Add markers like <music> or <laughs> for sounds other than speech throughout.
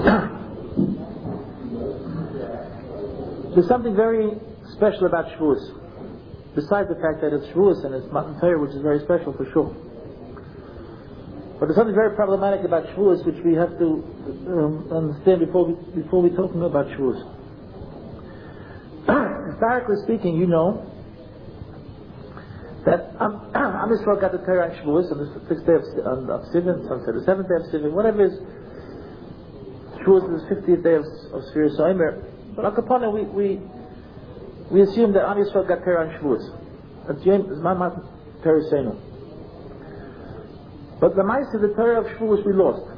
<coughs> There's something very special about Shavuos. Besides the fact that it's Shavuos and it's Matan Torah, which is very special for sure. But there's something very problematic about Shavuos which we have to um, understand before we, before we talk about Shavuos. <coughs> Historically speaking, you know that <coughs> Am Yisrael got the Torah on Shavuos on the sixth day of, on, of Sivan, some say the seventh day of Sivan, whatever is. Is the 50th day of, of Sfiras Omer. But al kol panim, we, we, we assume that Am Yisrael got Torah on Shavuos. That's is Matan Torah Seinu. But the mice of the Torah of Shavuos we lost.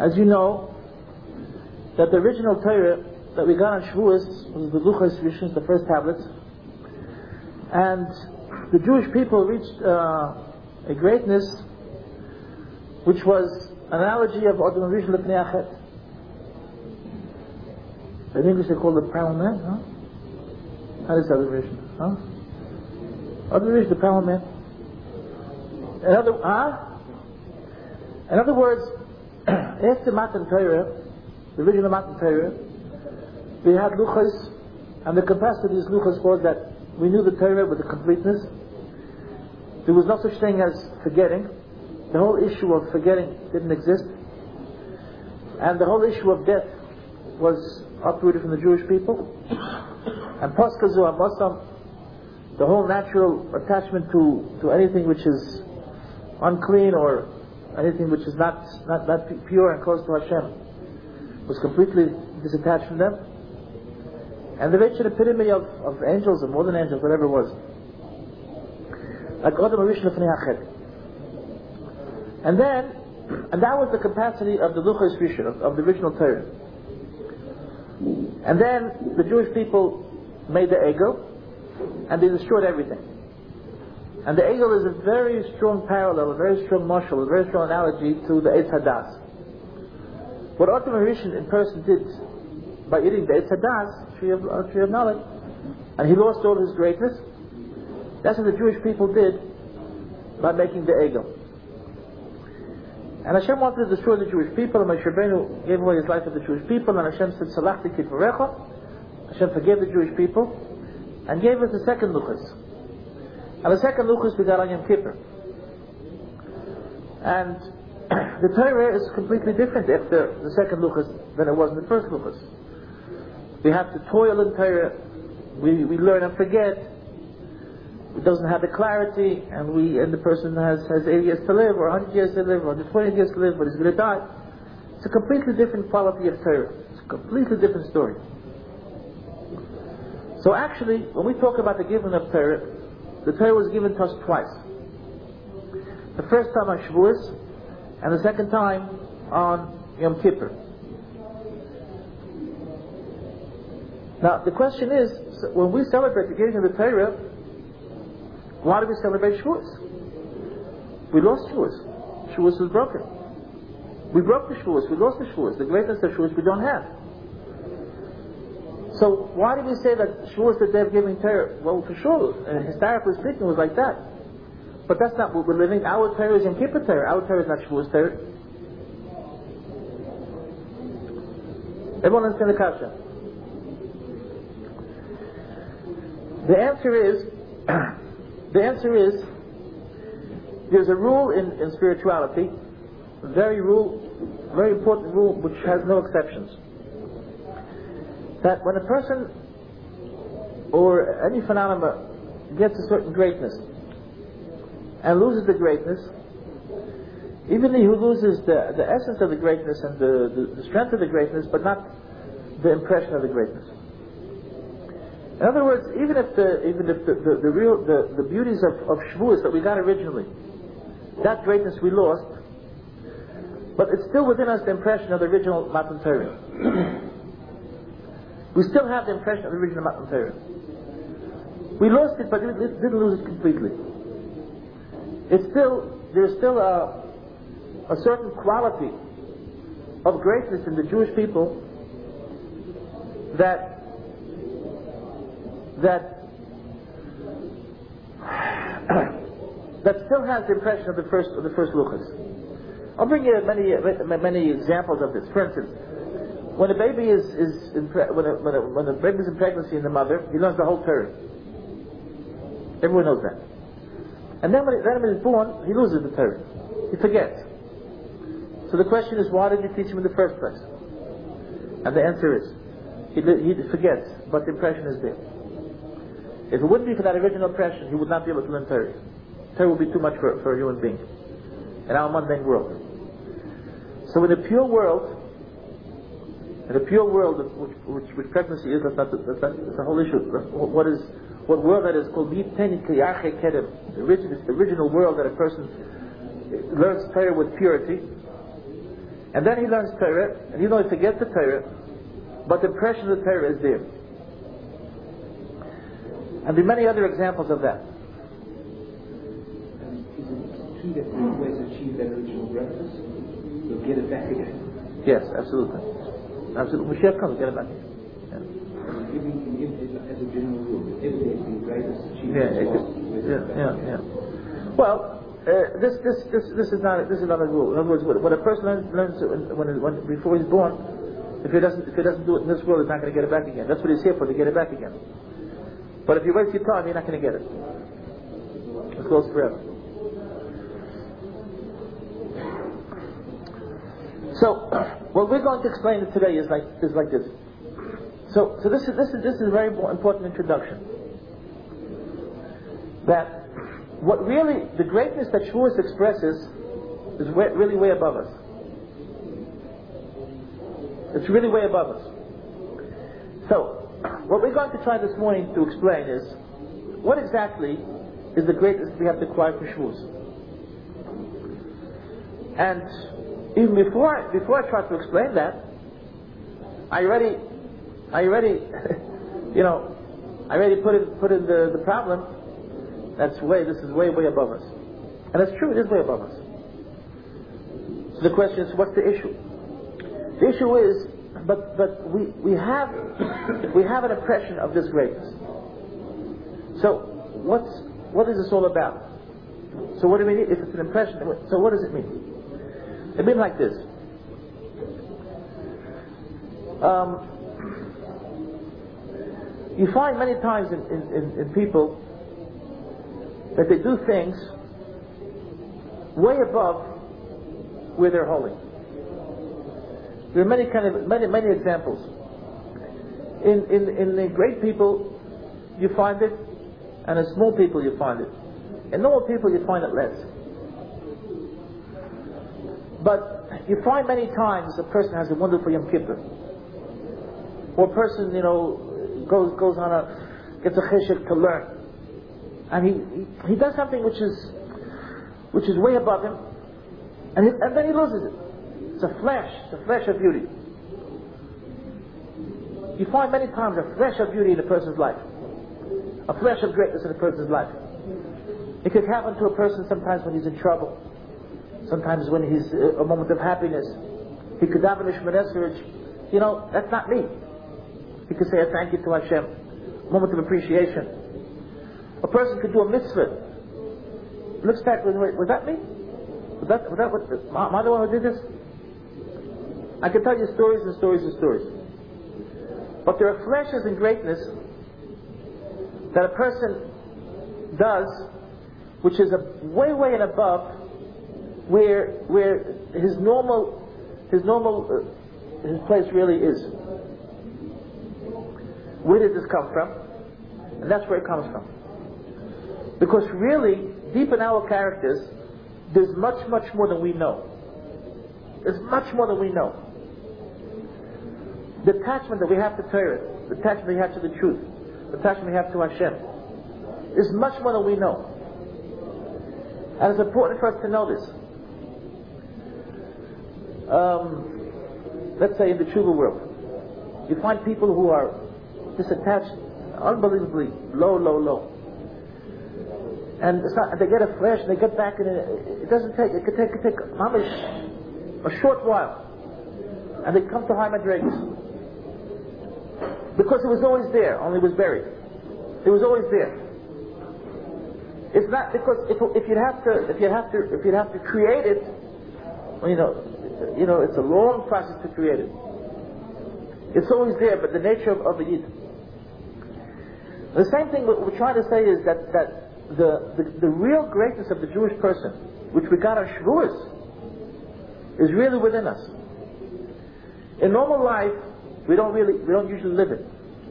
As you know, that the original Torah that we got on Shavuos was the Luchas Rishons, the first tablets, and the Jewish people reached uh, a greatness which was analogy of Adam Rishon Achet. In English they call it man, huh? How does Adam Rishon? Huh? Adam Rishon, the man. In other, huh? In other words, <clears throat> after Matan Torah, the original Matan Torah, we had luchas, and the capacity of these luchas was that we knew the Torah with the completeness. There was no such thing as forgetting. The whole issue of forgetting didn't exist. And the whole issue of death was uprooted from the Jewish people. And paska zuhamasan, the whole natural attachment to, to anything which is unclean or anything which is not, not, not pure and close to Hashem was completely disattached from them. And the wretched epitome of, of angels, or more than angels, whatever it was. And then, and that was the capacity of the Luchas Rishon, of, of the original Torah. And then the Jewish people made the Egel, and they destroyed everything. And the Egel is a very strong parallel, a very strong mashal, a very strong analogy to the Eitz Hadas. What Adam Rishon in person did by eating the Eitz Hadas, tree of, uh, tree of knowledge, and he lost all his greatness. That's what the Jewish people did by making the Egel. And Hashem wanted to destroy the Jewish people, and Moshe Rabbeinu gave away his life to the Jewish people, and Hashem said, Salachti kidvarecha. Hashem forgave the Jewish people, and gave us the second Luchas. And the second Luchas we got on Yom Kippur. And <clears throat> the Torah is completely different after the second Luchas than it was in the first Luchas. We have to toil in Torah. We, we learn and forget. It doesn't have the clarity, and we and the person has, has 80 years to live, or 100 years to live, or 120 years to live, but he's going to die. It's a completely different quality of Torah. It's a completely different story. So actually, when we talk about the giving of Torah, the Torah was given to us twice. The first time on Shavuos, and the second time on Yom Kippur. Now, the question is, when we celebrate the giving of the Torah, why do we celebrate Shavuos? We lost Shavuos. Shavuos was broken. We broke the Shavuos. We lost the Shavuos. The greatness of Shavuos we don't have. So why do we say that Shavuos the day of giving Torah? Well, for sure, historically speaking, it was like that. But that's not what we're living. Our Torah is in Kippur Torah. Our Torah is not Shavuos Torah. Everyone understand the kasha? The answer is, <clears throat> the answer is, there's a rule in, in spirituality, a very rule, very important rule which has no exceptions. That when a person or any phenomenon gets a certain greatness and loses the greatness, even he who loses the, the essence of the greatness and the, the, the strength of the greatness, but not the impression of the greatness. In other words, even if the even if the, the, the real the, the beauties of, of Shavuos that we got originally, that greatness we lost, but it's still within us the impression of the original Matan Torah. <clears throat> we still have the impression of the original Matan Torah. We lost it, but it, it didn't lose it completely. It's still there's still a a certain quality of greatness in the Jewish people that that <clears throat> that still has the impression of the first of the first luchas. I'll bring you many many examples of this. For instance, when a baby is is when a, when a, when a baby is in pregnancy in the mother, he learns the whole Torah. Everyone knows that. And then when, he, then is born, he loses the Torah. He forgets. So the question is, why did you teach him in the first place? And the answer is, he, he forgets, but the impression is there. If it wouldn't be for that original impression, he would not be able to learn Torah. Torah would be too much for, for a human being in our mundane world. So in the pure world, in the pure world, which, which, which pregnancy is, that's not, the, that's, not, that's whole issue. What is what world that is called the original, the original world that a person learns Torah with purity, and then he learns Torah, and he forgets the Torah, but the impression of the Torah is there. And there are many other examples of that. Always achieve that original greatness, you'll get it back again. Yes, absolutely. Absolutely. Mashiach comes, get it back. Yeah. As a general rule, if the greatest achievement yeah, yeah, yeah, yeah. Well, uh, this, this, this, this is not this is not a rule. In other words, when a person learns, learns when, when, before he's born, if he doesn't if he doesn't do it in this world, he's not going to get it back again. That's what he's here for to get it back again. But if you waste your time, you're not going to get it. It goes forever. So, <clears throat> what we're going to explain today is like is like this. So, so this is this is this is a very important introduction. That what really the greatness that Shavuos expresses is way, really way above us. It's really way above us. So, what we're going to try this morning to explain is what exactly is the greatest we have to acquire for Shavuos. And even before before I try to explain that, I already, I already, <laughs> you know, I already put in put in the, the problem. That's way. This is way way above us, and it's true. It is way above us. So the question is, what's the issue? The issue is, but but we we have we have an impression of this greatness. So what's what is this all about? So what do we mean if it's an impression? So what does it mean? It means like this. Um, you find many times in, in, in, people that they do things way above where they're holy. There are many kind of many many examples. In in in the great people, you find it, and in small people you find it. In normal people you find it less. But you find many times a person has a wonderful Yom Kippur. Or a person, you know, goes, goes on a, gets a cheshek to learn. And he, he, he does something which is, which is way above him. And, he, and then he loses it. It's a flash, it's a flash of beauty. You find many times a flash of beauty in a person's life. A flash of greatness in a person's life. It could happen to a person sometimes when he's in trouble Sometimes when he's uh, a moment of happiness, he could have an Ishmael You know, that's not me. He could say a thank you to Hashem, a moment of appreciation. A person could do a mitzvah. Looks back, was that me? Was that, was that what, am I the one who did this? I can tell you stories and stories and stories. But there are flashes in greatness that a person does, which is a way, way and above where where his normal his normal uh, his place really is. Where did this come from? And that's where it comes from. Because really, deep in our characters, there's much, much more than we know. There's much more than we know. The attachment that we have to Torah, the attachment we have to the truth, the attachment we have to Hashem, is much more than we know. And it's important for us to know this um, let's say in the Tshuva world, you find people who are disattached, unbelievably low, low, low. And not, they get a flash and they get back and it, it doesn't take, it could take, it could take a short while. And they come to high madrigas. Because it was always there, only it was buried. It was always there. It's not because if, if you'd have to if you'd have to if you'd have to create it, you know, you know, it's a long process to create it. It's always there, but the nature of, of the Yid. The same thing we're trying to say is that, that the, the, the real greatness of the Jewish person, which we got on Shavuos, is really within us. In normal life, we don't really, we don't usually live it.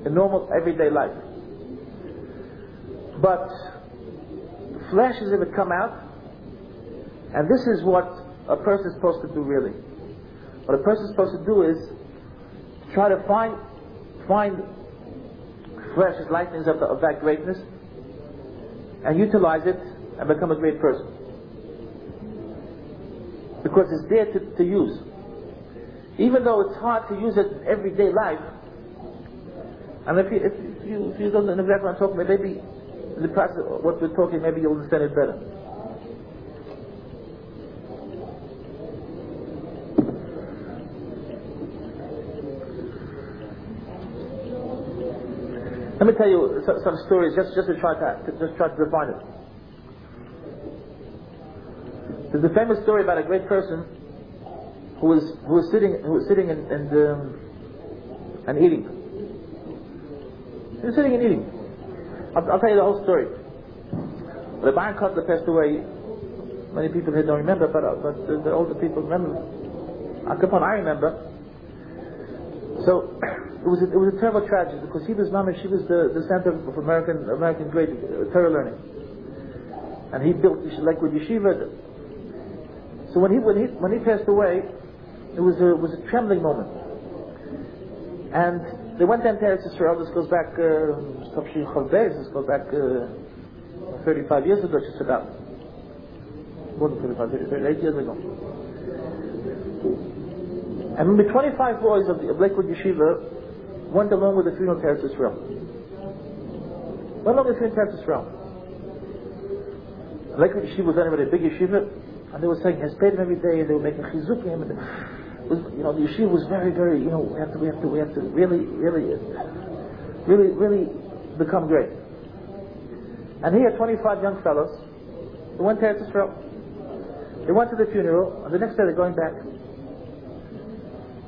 In normal, everyday life. But flashes of it come out, and this is what a person is supposed to do really. What a person is supposed to do is try to find find flashes, lightnings of, the, of that greatness, and utilize it and become a great person. Because it's there to, to use. Even though it's hard to use it in everyday life, and if you, if you, if you don't know exactly what I'm talking about, maybe in the process of what we're talking, maybe you'll understand it better. Let me tell you some, some stories just, just to try to, to just try to define it. There's a famous story about a great person who was who was sitting who was sitting and and, um, and eating. He was sitting and eating. I'll, I'll tell you the whole story. Reb Aharon Kotler passed away. Many people here don't remember, but uh, but the, the older people remember. Akapon, I remember. So it was a, it was a terrible tragedy because he was mama, she was the, the center of American American great uh, Torah learning, and he built Lakewood Yeshiva. So when he when he when he passed away, it was a it was a trembling moment, and they went down to Eretz Yisrael. This goes back uh, this goes back uh, 35 years ago, just about more than 35, 38 years ago. And maybe 25 boys of the of Lakewood Yeshiva went along with the funeral to Eretz Yisrael. Went along with the funeral to Eretz Yisrael. Like yeshiva was anyway, a big yeshiva, and they were saying, "Has paid him every day," they were making chizukim, and was, you know, the yeshiva was very, very, you know, we have to, we have to, we have to really, really, really, really become great. And he had 25 young fellows who went to Eretz Yisrael. They went to the funeral, and the next day they're going back.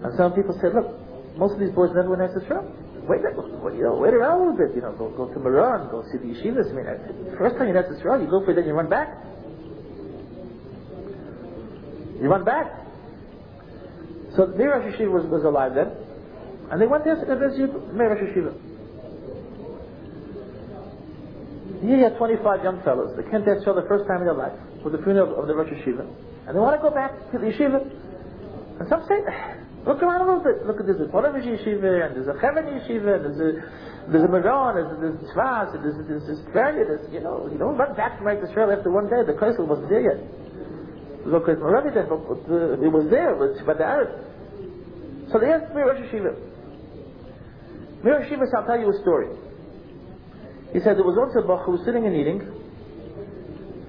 And some people said, look, most of these boys never went to Yisrael. Wait, you know, wait around a little bit. You know, go go to Meron, go see the yeshivas. I mean, uh, first time you're to Yisrael, you go for it, then you run back. You run back. So Mir Yeshiva was, was alive then, and they went there to visit Mir Yeshiva. He had 25 young fellows. They came to Yisrael the first time in their life for the funeral of the Rosh Yeshiva, and they want to go back to the yeshiva. And some say, <sighs> Look around a little bit. Look at this there's a Ponevezh yeshiva, and there's a Chevron yeshiva, and there's a there's a Meron, there's a and there's there's this there's you know you don't run back to Israel after one day. The Kosel wasn't there yet. There at already there, but it was there, but by the Arab. So they asked me Rosh Yeshiva. Mir Yeshiva, I'll tell you a story. He said there was once a Bach who was sitting and eating,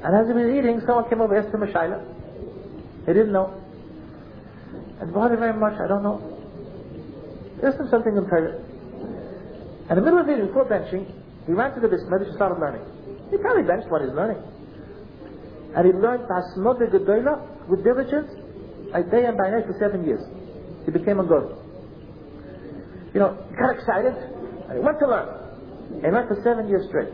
and as he was eating, someone came over and asked him a shaila. He didn't know. And bothered very much, I don't know. There's something in prayer. In the middle of eating, before benching, he ran to the basement and started learning. He probably benched what he's learning. And he learned Hasmada Gedola with diligence, a day and by night for seven years. He became a god. You know, he got excited, and he went to learn. He learned for seven years straight.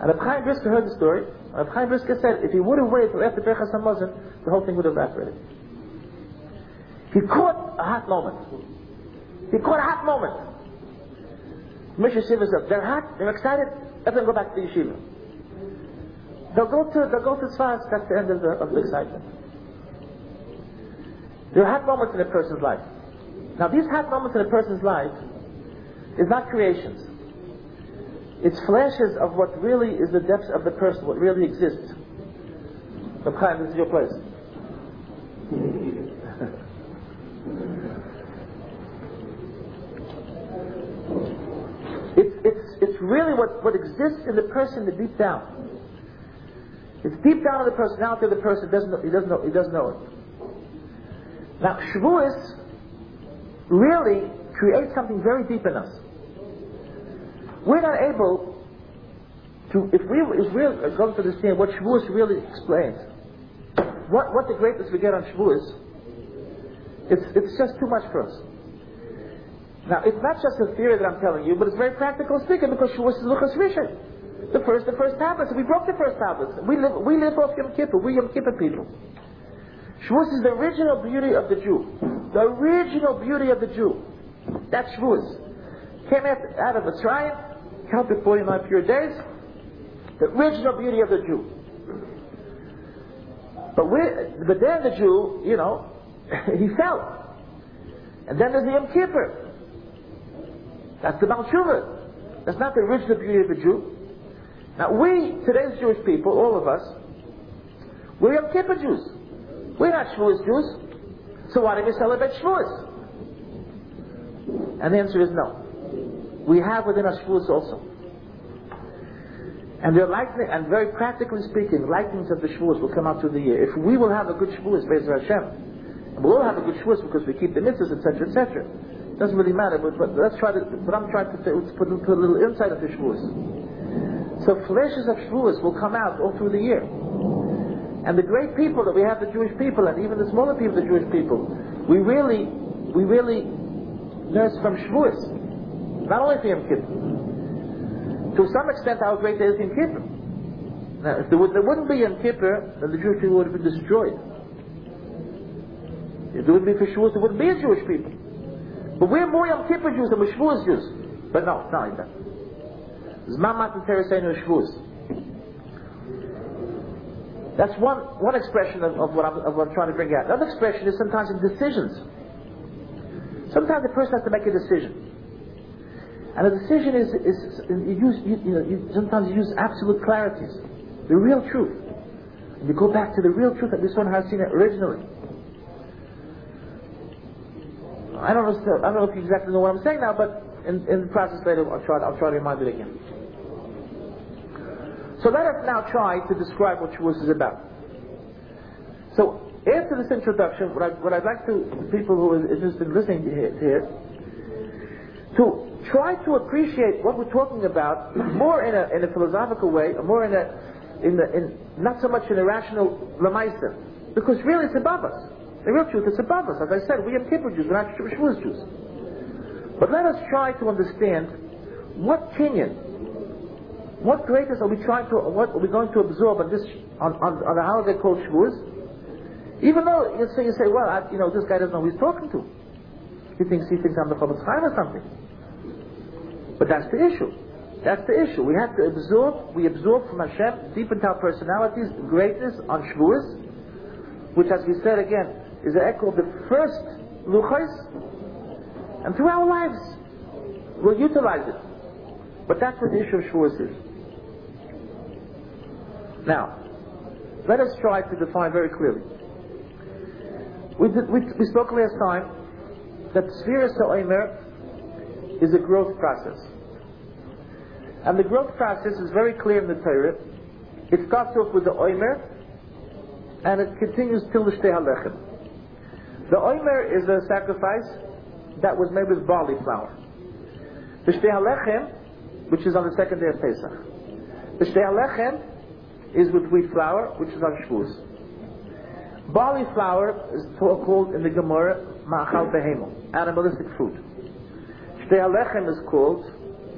And Reb Chaim Brisker heard the story. Reb Chaim Brisker said, if he would have waited till after Birchas HaMazon, the whole thing would have evaporated. He caught a hot moment. He caught a hot moment. Mishnah Shiva said, they're hot, they're excited, let them go back to the yeshiva. They'll go to, they'll go to Tzfas, that's the end of the, of the excitement. There are hot moments in a person's life. Now these hot moments in a person's life is not creations. It's flashes of what really is the depths of the person, what really exists. Reb Chaim, this is your place. <laughs> it's, it's, it's really what, what exists in the person, the deep down. It's deep down in the personality of the person. Doesn't know, he doesn't know. He doesn't know it. Now, Shavuos really creates something very deep in us. We're not able to, if we if we're going to understand what Shavuos really explains, what, what the greatness we get on Shavuos, it's, it's just too much for us. Now, it's not just a theory that I'm telling you, but it's very practical speaking because Shavuos is Luchas Rishon. The first, the first tablets. We broke the first tablets. We live, we live off Yom Kippur. We Yom Kippur people. Shavuos is the original beauty of the Jew. The original beauty of the Jew. That's Shavuos. Came out, of Mitzrayim, counted 49 pure days. The original beauty of the Jew. But but then the Jew, you know, <laughs> he fell. And then there's the Yom Kippur. That's the Malchuvah. That's not the original beauty of the Jew. Now we, today's Jewish people, all of us, we're Kippur Jews. We're not Shavuos Jews. So why do we celebrate Shavuos? And the answer is no. We have within us Shavuos also. And they're likely, and very practically speaking, likings of the Shavuos will come out through the year. If we will have a good Shavuos, B'ezras Hashem, and we'll all have a good Shavuos because we keep the mitzvahs, etc., etc. Doesn't really matter, but, but let's try to, what I'm trying to say is put, put a little insight into Shavuos. So flashes of Shavuos will come out all through the year. And the great people that we have, the Jewish people, and even the smaller people, the Jewish people, we really, we really nurse from Shavuos. Not only for Yom Kippur to some extent how great is Yom Kippur. Now, if there, would, wouldn't be Yom Kippur, then the Jewish people would have been destroyed. If there wouldn't be for Shavuos, there wouldn't be a Jewish people. But we're more Yom Kippur Jews than we're Shavuos Jews. But no, it's not like that. That's one, one expression of, of, what I'm, of what I'm trying to bring out. Another expression is sometimes in decisions. Sometimes a person has to make a decision. And the decision is, is you use, you, you know, you, sometimes you use absolute clarities, the real truth. And you go back to the real truth that this one has seen it originally. I don't know, I don't know if you exactly know what I'm saying now, but in, in the process later, I'll try, I'll try to remind it again. So let us now try to describe what Shavuos is about. So after this introduction, what, I, what I'd like to people who are interested in listening to here, to here to try to appreciate what we're talking about <clears throat> more in a, in a philosophical way, more in a, in, the, in not so much in a rational lamaisa, because really it's above us. The real truth is above us. As I said, we are Kippur Jews, we're not Shavuos Jews. But let us try to understand what kinyan, what greatness are we trying to, what are we going to absorb on this, on, on, on a holiday called Shavuos? Even though you say, you say, well, I, you know, this guy doesn't know who he's talking to. He thinks he thinks I'm the Chofetz Chaim or something. But that's the issue. That's the issue. We have to absorb, we absorb from Hashem deep into our personalities greatness on Shavuos, which as we said again, is an echo of the first Luchais, and through our lives, we'll utilize it. But that's what the issue of Shavuos is. Now, let us try to define very clearly. We, did, we, we spoke last time that Sphira Omer is a growth process. And the growth process is very clear in the Torah. It starts off with the Omer, and it continues till the Shtei HaLechem. The Omer is a sacrifice that was made with barley flour. The Shtei HaLechem, which is on the second day of Pesach. The Shtei HaLechem is with wheat flour, which is on Shavuos. Barley flour is called in the Gemara Ma'achal Behemo, animalistic food. Shtei HaLechem is called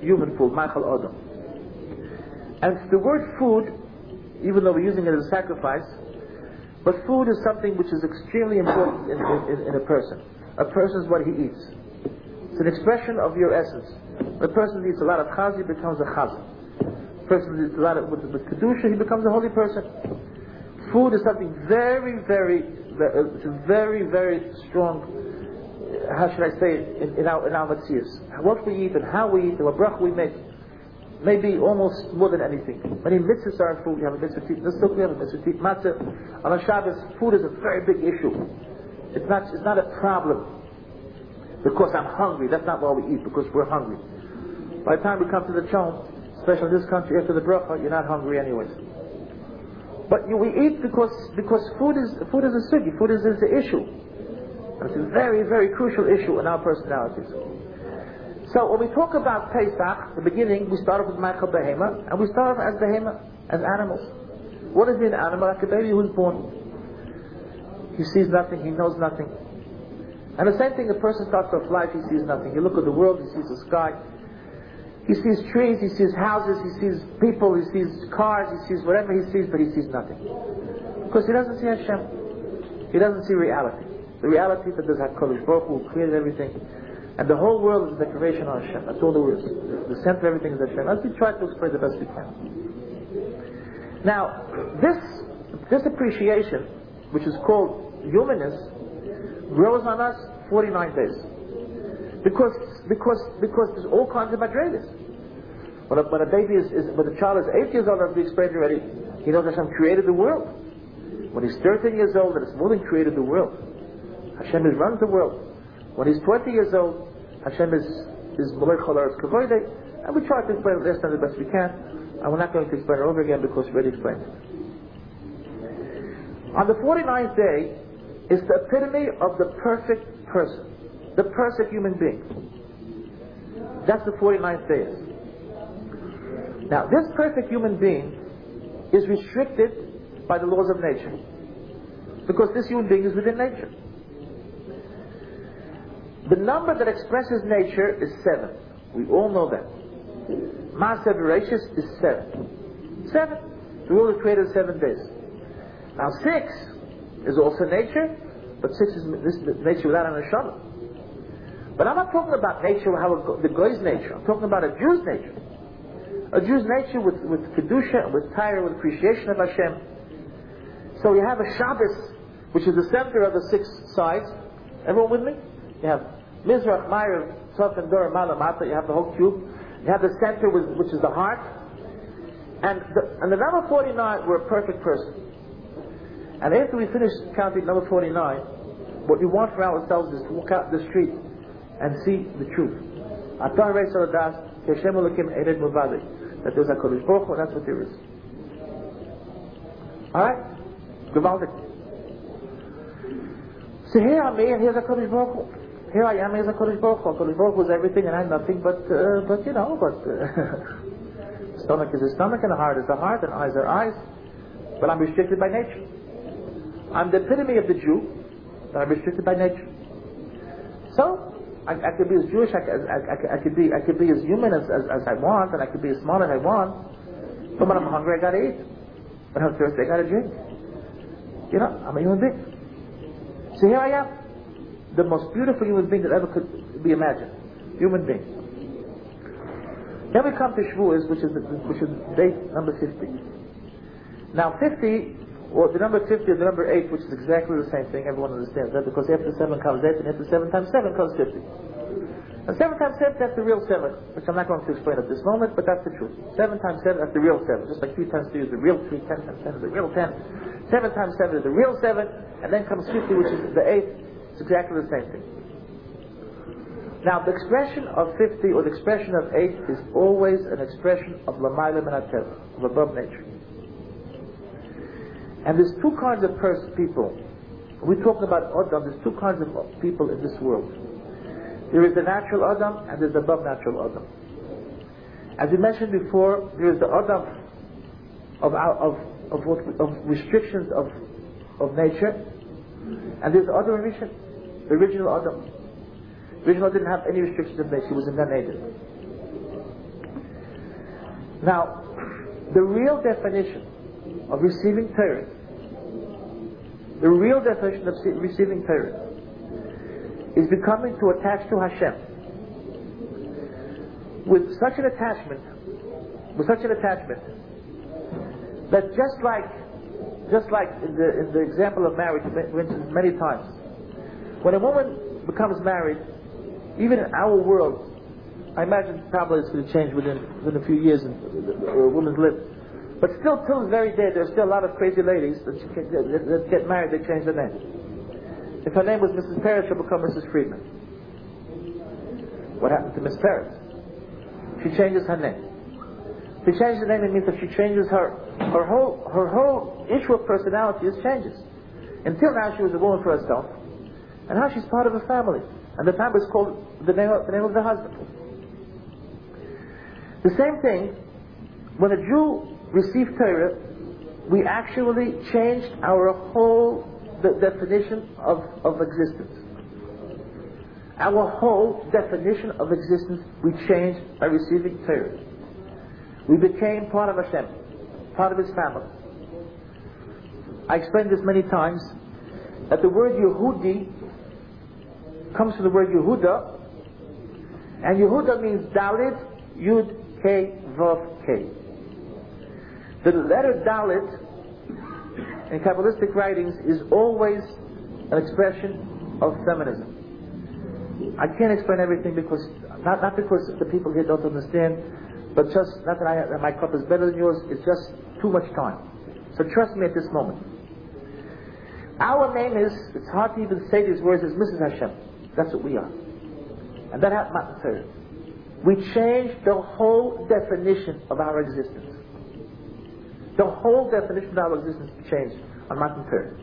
human food, Ma'achal Odom. And the word food, even though we're using it as a sacrifice, but food is something which is extremely important in, in, in a person. A person is what he eats. It's an expression of your essence. A person eats a lot of chaz, he becomes a chaz. Person eats a lot of, with, with kedusha, he becomes a holy person. Food is something very, very, uh, it's a very, very strong uh, how should I say it, in, in our in our mitzvahs. What we eat and how we eat what brach we make, maybe almost more than anything. Many mitzvahs are in food. We have a mitzvah to eat. Look, we have a mitzvah to eat matzah. On a Shabbos, food is a very big issue. It's not it's not a problem because I'm hungry. That's not why we eat because we're hungry. By the time we come to the chom, especially in this country after the bracha, you're not hungry anyways. But you, we eat because because food is food is a sugya. Food is, is the issue. And It's a very, very crucial issue in our personalities. So when we talk about Pesach, the beginning, we start off with Ma'achal Behema, and we start off as Behema, as animals. What is an animal? Like a baby who's born. he sees nothing, he knows nothing. And the same thing, a person starts off life, he sees nothing. You look at the world, he sees the sky. He sees trees, he sees houses, he sees people, he sees cars, he sees whatever he sees, but he sees nothing. Because he doesn't see Hashem. He doesn't see reality. The reality that there's HaKadosh Baruch Hu created everything. And the whole world is a declaration on Hashem. That's all there is. The center of everything is Hashem. As we try to explain the best we can. Now, this, this appreciation, which is called humanness, grows on us 49 days. Because, because, because there's all kinds of madrigas. When a, when a baby is, is, when a child is 8 years old, as we explained already, he knows Hashem created the world. When he's 13 years old, and it's more than created the world. Hashem has run the world. When he's 20 years old, Hashem is, is and we try to explain time the best we can, and we're not going to explain it over again because we already explained it. On the 49th day, is the epitome of the perfect person, the perfect human being. That's the 49th day. Now, this perfect human being is restricted by the laws of nature. Because this human being is within nature. The number that expresses nature is seven. We all know that. Maaseh Bereishis is seven. Seven. The world was created seven days. Now six is also nature, but six is this nature without an neshama. But I'm not talking about nature, how the guy's nature. I'm talking about a Jew's nature. A Jew's nature with, with kedusha, with tire, with appreciation of Hashem. So you have a Shabbos, which is the center of the six sides. Everyone with me? You have Mizrach, Meir, Sof, and Dor, Malamata. You have the whole cube. You have the center, which is the heart. And the, and the number 49, we're a perfect person. And after we finish counting number 49, what we want for ourselves is to walk out the street and see the truth. That there's a Kodesh Baruch and that's what there is. Alright? Gewaltig. So here I'm here, here's a Kodesh Baruch Here I am, here's a Kodesh Baruch Hu. Kodesh Baruch is everything and I'm nothing but, uh, but you know, but, uh, <laughs> stomach is a stomach and the heart is the heart and eyes are eyes. But I'm restricted by nature. I'm the epitome of the Jew, but I'm restricted by nature. So, I, I could be as Jewish, I, I, I, could be, I could be as human as, as, as, I want, and I could be as smart as I want. But when I'm hungry, I gotta eat. When I'm thirsty, I gotta drink. You know, I'm a human being. So here I am, the most beautiful human being that ever could be imagined. Human being. Then we come to Shavuos, which is the, which is day number 50. Now 50 well, the number 50 and the number 8, which is exactly the same thing, everyone understands that, because after 7 comes 8, and after 7 times 7 comes 50. And 7 times 7, that's the real 7, which I'm not going to explain at this moment, but that's the truth. 7 times 7, that's the real 7. Just like 3 times 3 is the real 3, 10 times 10 is the real 10. 7 times 7 is the real 7, and then comes 50, which is the 8. It's exactly the same thing. Now, the expression of 50 or the expression of 8 is always an expression of Lamayla Menatev, of above nature. And there's two kinds of pers- people. We're talking about Adam. There's two kinds of people in this world. There is the natural Adam and there's the above natural Adam. As we mentioned before, there is the Adam of, of, of, what, of restrictions of, of nature, and there's the other original, the original Adam. The original didn't have any restrictions of nature, he was in Gan Eden. Now, the real definition of receiving Torah, the real definition of receiving Torah, is becoming to attach to Hashem with such an attachment, with such an attachment, that just like, just like in the, in the example of marriage many times, when a woman becomes married, even in our world, I imagine probably it's going to change within, within a few years in a woman's life. But still, till this very day, there's still a lot of crazy ladies that, that, get married, they change their name. If her name was Mrs. Paris, she'll become Mrs. Friedman. What happened to Miss Paris? She changes her name. If she changes her name, it means that she changes her, her whole, her whole issue of personality is changes. Until now, she was a woman for herself. And now she's part of a family. And the family is called the name of, the name of the husband. The same thing, when a Jew received Torah, we actually changed our whole definition of, of existence. Our whole definition of existence we changed by receiving Torah. We became part of Hashem, part of His family. I explained this many times that the word Yehudi comes from the word Yehuda, and Yehuda means Daled, Yud, K, Vav, K. The letter Daled in Kabbalistic writings is always an expression of feminism. I can't explain everything because not, not because the people here don't understand, but just not that, I, that my cup is better than yours. It's just too much time. So trust me at this moment. Our name is, it's hard to even say these words, is Mrs. Hashem. That's what we are. And that happened We changed the whole definition of our existence. The whole definition of our existence changed on Matan Torah.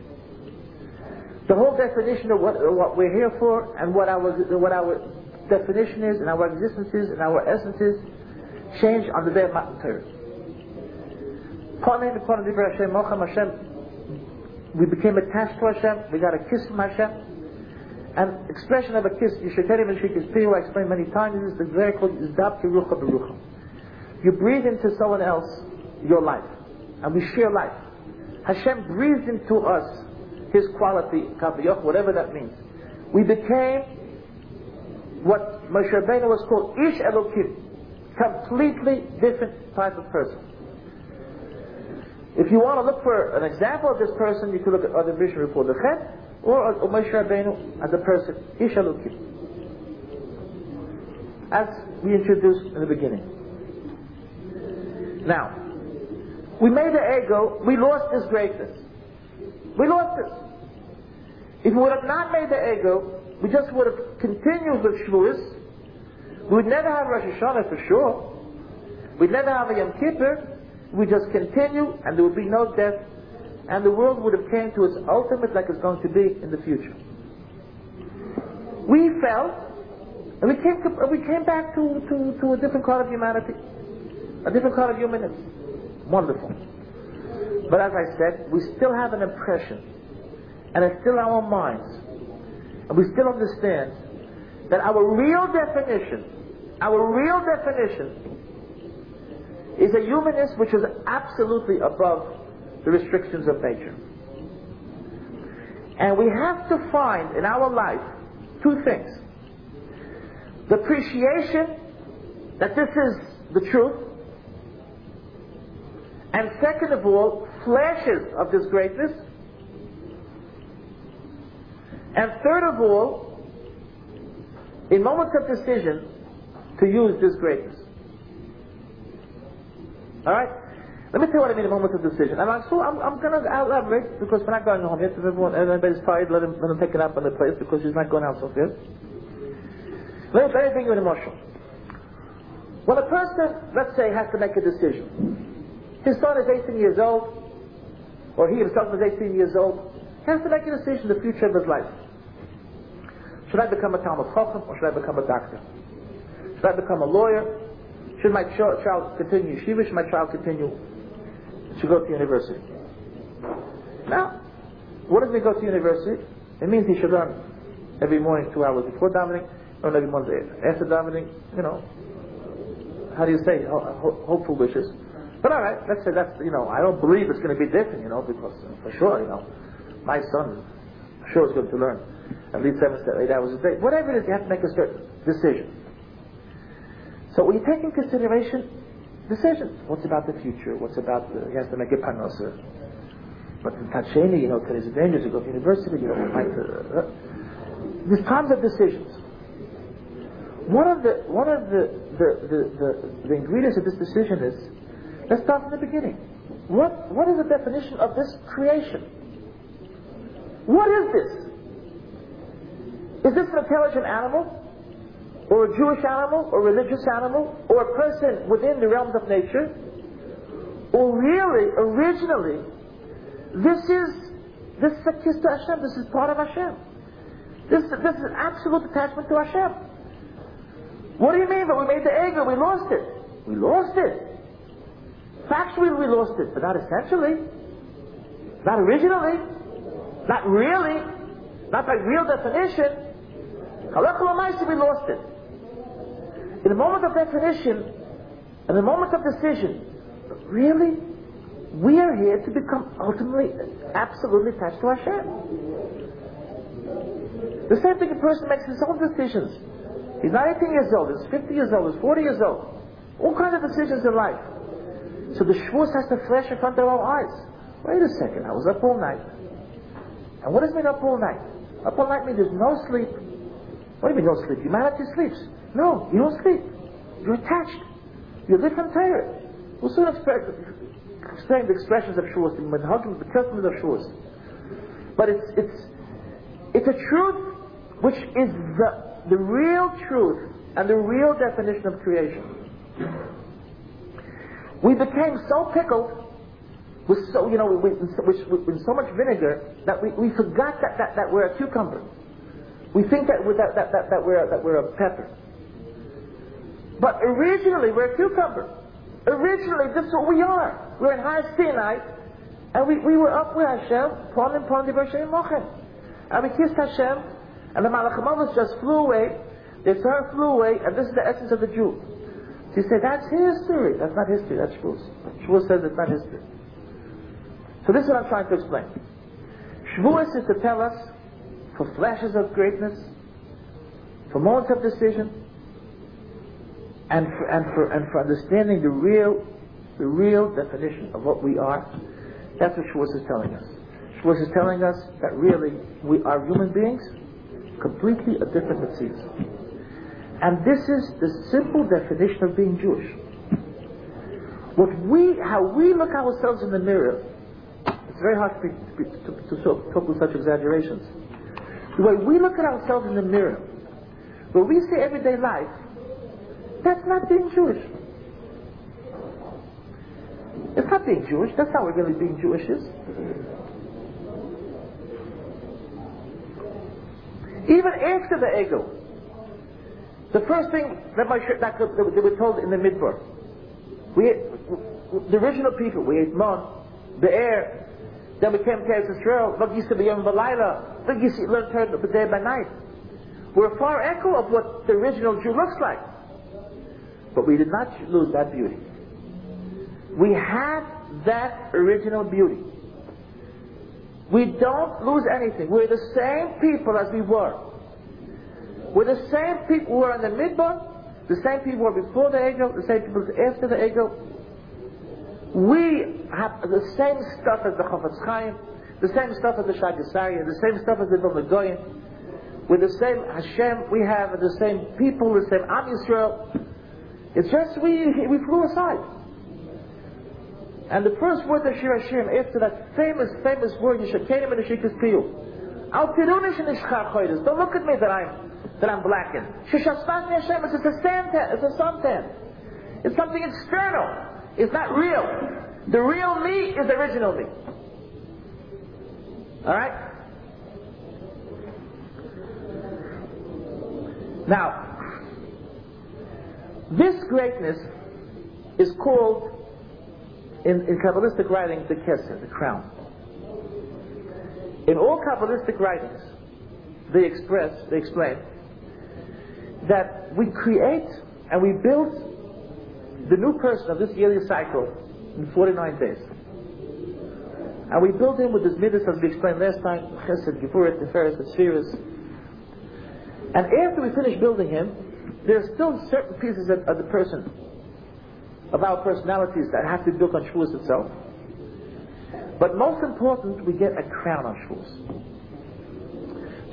The whole definition of what, what we're here for and what our, what our definition is and our existence is and our essence is changed on the day of Matan Torah. Hashem, we became attached to Hashem, we got a kiss from Hashem, and expression of a kiss, Yishakerim and Shikis Piyu, I explained many times, is the very called Izdab Berucha. You breathe into someone else your life, and we share life. Hashem breathed into us His quality, Kavyachol, whatever that means. We became what Moshe Rabbeinu was called Ish Elokim, completely different type of person. If you want to look for an example of this person, you could look at other mission report, the Chet, or Moshe Rabbeinu as a person, Ish Elokim. As we introduced in the beginning. Now, we made the Egel, we lost this greatness. We lost it. If we would have not made the Egel, we just would have continued with Shavuos. We would never have Rosh Hashanah for sure. We'd never have a Yom Kippur. We just continue, and there would be no death, and the world would have came to its ultimate like it's going to be in the future. We felt, and we came, to, we came back to, to, to a different kind of humanity, a different kind of humanness. Wonderful. But as I said, we still have an impression, and it's still our minds, and we still understand that our real definition, our real definition, is a humanness which is absolutely above the restrictions of nature. And we have to find in our life two things. The appreciation that this is the truth, and second of all, flashes of this greatness. And third of all, in moments of decision, to use this greatness. Alright? Let me tell you what I mean in moments of decision. And I'm, so, I'm, I'm going to elaborate because we're not going home yet. If everyone, everybody's tired, let him, let him take it up on the place because he's not going out so fast. Let me, let me bring you an emotion. When a person, let's say, has to make a decision, his son is 18 years old, or he himself is 18 years old. He has to make a decision the future of his life. Should I become a Talmid Chochem or should I become a doctor? Should I become a lawyer? Should my ch- child continue yeshiva? Should my child continue? to go to university? Now, what does he go to university? It means he should learn every morning two hours before davening, learn every morning after davening. You know, how do you say? hopeful wishes. But all right, let's say that's, you know, I don't believe it's going to be different, you know, because uh, for sure, you know, my son sure is going to learn at least seven to eight hours a day. Whatever it is, you have to make a certain decision. So when you take in consideration decisions, what's about the future? What's about the, he has to make a parnosa. But in Tacheni, you know, today's dangerous to go to university, you know, might, uh, uh, there's times of decisions. One of the one of the the, the, the, the ingredients of this decision is Let's start from the beginning. What, what is the definition of this creation? What is this? Is this an intelligent animal? Or a Jewish animal? Or a religious animal? Or a person within the realms of nature? Or really, originally, this is this is a kiss to Hashem. This is part of Hashem. This, this is absolute attachment to Hashem. What do you mean? that we made the Egel, we lost it. We lost it. Factually, we lost it, but not essentially. Not originally. Not really. Not by real definition. We lost it. In the moment of definition, in the moment of decision, really, we are here to become ultimately, absolutely attached to Hashem. The same thing a person makes his own decisions. He's not 18 years old, he's 50 years old, he's 40 years old. All kinds of decisions in life. So the Shavuos has to flash in front of our eyes. Wait a second, I was up all night. And what does mean up all night? Up all night means there's no sleep. What do you mean no sleep? You manage your sleeps. No, you don't sleep. You're attached. You're different tired. We'll soon explain the expressions of Shavuos, the the customers of Shavuos. But it's, it's, it's a truth which is the, the real truth and the real definition of creation. We became so pickled with so, you know, with, with, with so much vinegar that we, we forgot that, that, that we're a cucumber. We think that, that, that, that, that, we're, that we're a pepper. But originally, we're a cucumber. Originally, this is what we are. We're in Har Sinai, and we, we were up with Hashem, Pon Pon Hashem Mochem. And we kissed Hashem, and the Malach just flew away, the Torah flew away, and this is the essence of the Jew. You say, that's history. That's not history, that's Shavuos. Shavuos says it's not history. So this is what I'm trying to explain. Shavuos is to tell us, for flashes of greatness, for moments of decision, and for, and for, and for understanding the real, the real definition of what we are. That's what Shavuos is telling us. Shavuos is telling us that really we are human beings, completely a different mitzvah. And this is the simple definition of being Jewish. What we, how we look ourselves in the mirror, it's very hard to, be, to, to, to talk with such exaggerations. The way we look at ourselves in the mirror, what we say everyday life, that's not being Jewish. It's not being Jewish. That's not what really being Jewish is. Even after the Egel, the first thing that, my, that, they were told in the Midbar, we the original people, we ate man, the air, then we came to Israel, used to be Yom Balayla, look, you see, learn Torah day by night. We're a far echo of what the original Jew looks like. But we did not lose that beauty. We had that original beauty. We don't lose anything. We're the same people as we were. We're the same people who were in the midbar, the same people who were before the Egel, the same people after the Egel. We have the same stuff as the Chofetz Chaim, the same stuff as the Shaagas Aryeh, the same stuff as the Vilna. With the same Hashem, we have the same people, the same Am Yisrael. It's just we we flew aside. And the first word of Shir Hashem after that famous, famous word, Yishakenim and Yishikas Piyu. Al Tirunish and Don't look at me that I'm that I'm blackened. Is a suntan. It's a suntan. It's something external. It's not real. The real me is the original me. Alright? Now, this greatness is called, in, in Kabbalistic writings, the Kesser, the crown. In all Kabbalistic writings, they express, they explain, that we create and we build the new person of this yearly cycle in 49 days. And we build him with this midas, as we explained last time, chesed, gefuret, tiferes, spheres. And after we finish building him, there are still certain pieces of, of, the person, of our personalities that have to be built on Shavuos itself. But most important, we get a crown on Shavuos.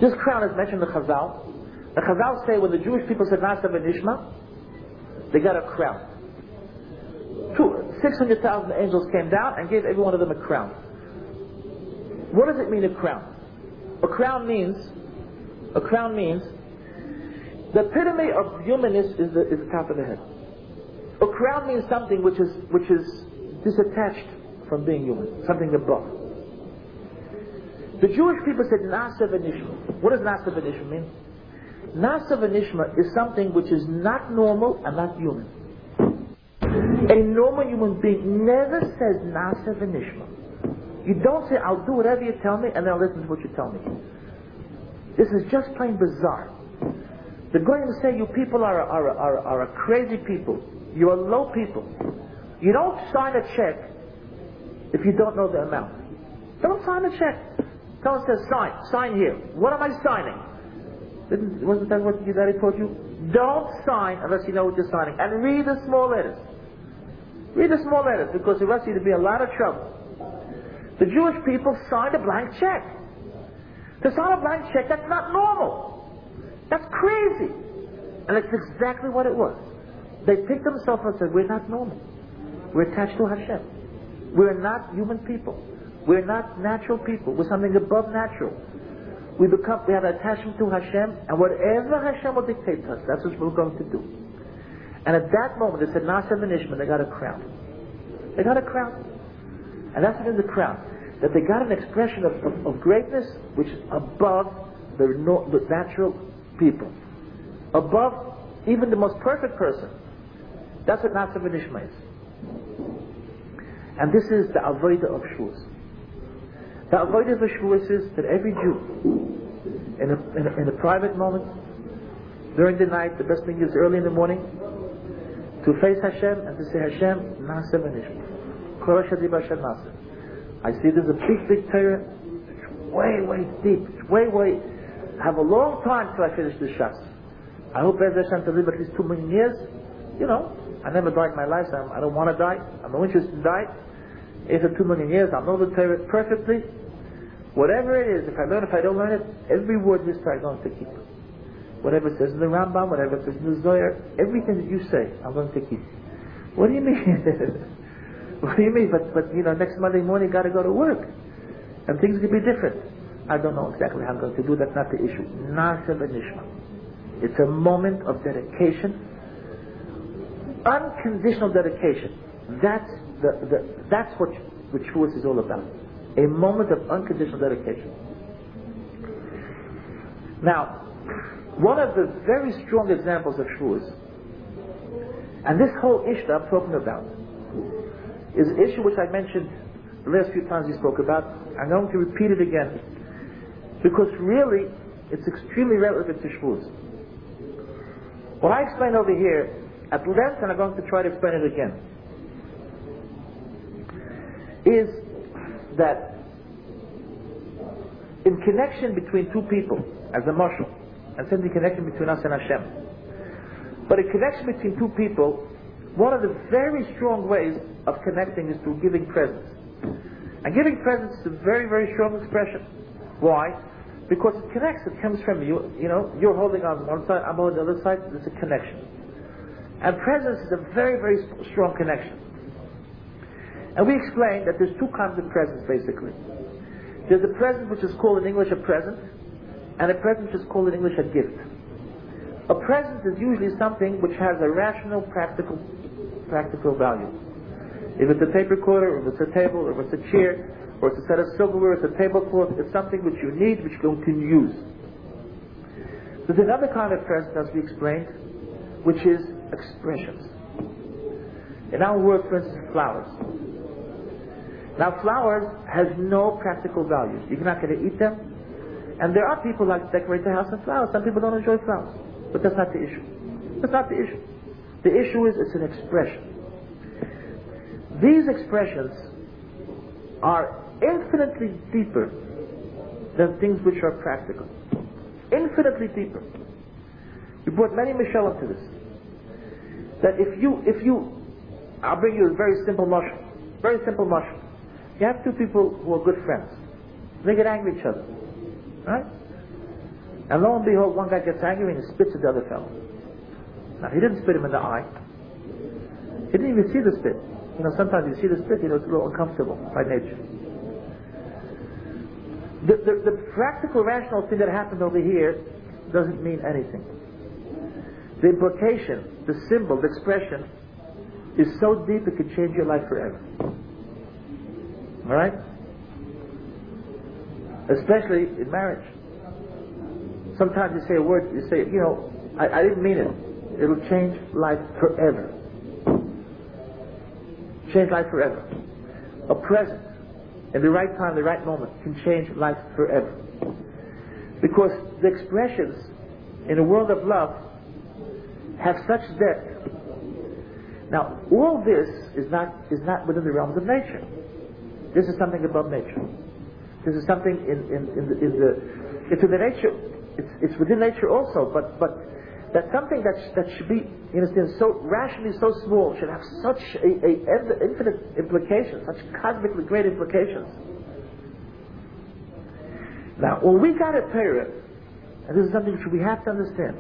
This crown is mentioned in the Chazal, the Chazal say when the Jewish people said Nasa Ishma, they got a crown. Two, 600,000 angels came down and gave every one of them a crown. What does it mean, a crown? A crown means, a crown means, the epitome of humanness is the, is the top of the head. A crown means something which is, which is disattached from being human, something above. The Jewish people said Nasa Ishma. What does Nasa Ishma mean? Nasa Nishma is something which is not normal and not human. A normal human being never says Nasa Nishma. You don't say, I'll do whatever you tell me, and then I'll listen to what you tell me. This is just plain bizarre. The going to say you people are, are, are, are a crazy people. You are low people. You don't sign a check if you don't know the amount. Don't sign a check. Someone says sign, sign here. What am I signing? Didn't, wasn't that what your daddy taught you? Don't sign unless you know what you're signing. And read the small letters. Read the small letters because rest of you to be a lot of trouble. The Jewish people signed a blank check. To sign a blank check, that's not normal. That's crazy. And it's exactly what it was. They picked themselves up and said, we're not normal. We're attached to Hashem. We're not human people. We're not natural people. We're something above natural. We become, we have attachment to Hashem, and whatever Hashem will dictate to us, that's what we're going to do. And at that moment, they said, Naaseh V'nishma, they got a crown. They got a crown. And that's what is the crown. That they got an expression of, of, of greatness which is above the, the natural people. Above even the most perfect person. That's what Nasa and is. And this is the Avodah of Shavuos. The Avodah of Shavuos is that every Jew, in a, in, a, in a private moment, during the night, the best thing is early in the morning, to face Hashem and to say, Hashem, Nasa and I see there's a big, big Torah. Way, way deep. Way, way. I have a long time till I finish the Shas. I hope B'ezras Hashem to live at least two million years. You know, I never died in my life, so I don't want to die. I'm no interest in dying. After two million years, I'll know the Torah perfectly. Whatever it is, if I learn, if I don't learn it, every word this I'm going to keep. Whatever it says in the Rambam, whatever it says in the Zohar, everything that you say, I'm going to keep. What do you mean? <laughs> What do you mean? But, but you know, next Monday morning, got to go to work. And things could be different. I don't know exactly how I'm going to do. That's not the issue. Nasa Nishma. It's a moment of dedication. Unconditional dedication. That's, the, the, that's what, what Shavuos is all about. A moment of unconditional dedication. Now, one of the very strong examples of Shavuos, and this whole issue that I'm talking about, is an issue which I mentioned the last few times we spoke about. I'm going to repeat it again because really it's extremely relevant to Shavuos. What I explained over here at length, and I'm going to try to explain it again, is that in connection between two people, as a mashal, and certainly connection between us and Hashem, but a connection between two people one of the very strong ways of connecting is through giving presents. And giving presents is a very, very strong expression. Why? Because it connects, it comes from you. You know, you're holding on one side, I'm on the other side, there's a connection. And presents is a very, very strong connection. And we explained that there's two kinds of presents, basically. There's a present which is called in English a present, and a present which is called in English a gift. A present is usually something which has a rational, practical practical value. If it's a tape recorder, or if it's a table, or if it's a chair, or it's a set of silverware, it's a tablecloth, it's something which you need, which you can use. There's another kind of present, as we explained, which is expressions. In our word, for instance, flowers. Now, flowers has no practical value. You're not going to eat them. And there are people like to decorate their house with flowers. Some people don't enjoy flowers. But that's not the issue. That's not the issue. The issue is it's an expression. These expressions are infinitely deeper than things which are practical. Infinitely deeper. We brought many Michelle to this. That if you, if you, I'll bring you a very simple mashal. Very simple mashal. You have two people who are good friends. They get angry at each other. Right? And lo and behold, one guy gets angry and he spits at the other fellow. Now, he didn't spit him in the eye. He didn't even see the spit. You know, sometimes you see the spit, you know, it's a little uncomfortable by nature. The, the, the practical, rational thing that happened over here doesn't mean anything. The implication, the symbol, the expression is so deep it could change your life forever. Alright? Especially in marriage. Sometimes you say a word, you say, you know, I, I didn't mean it. It'll change life forever. Change life forever. A present. in the right time, the right moment, can change life forever. Because the expressions in a world of love have such depth. Now, all this is not, is not within the realms of nature. This is something above nature. This is something in, in, in, the, in the, it's in the nature, it's, it's within nature also, but, but that something that, that should be, you understand, so rationally so small should have such a, a infinite implications, such cosmically great implications. Now, when we got a Torah, and this is something which we have to understand,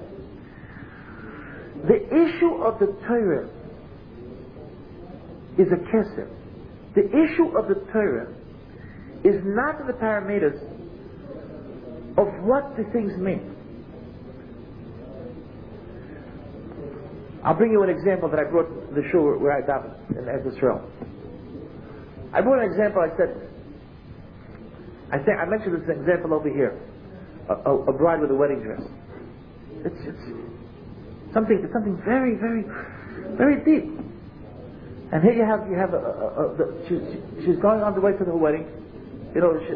the issue of the Torah is a Kesser. The issue of the Torah is not the parameters of what the things mean. I'll bring you an example that I brought the shul where I davened in Israel. I brought an example. I said, I think I mentioned this example over here, a, a, a bride with a wedding dress. It's, it's something, it's something very, very, very deep. And here you have, you have a, a, a, the, she's, going on the way to her wedding. You know, she,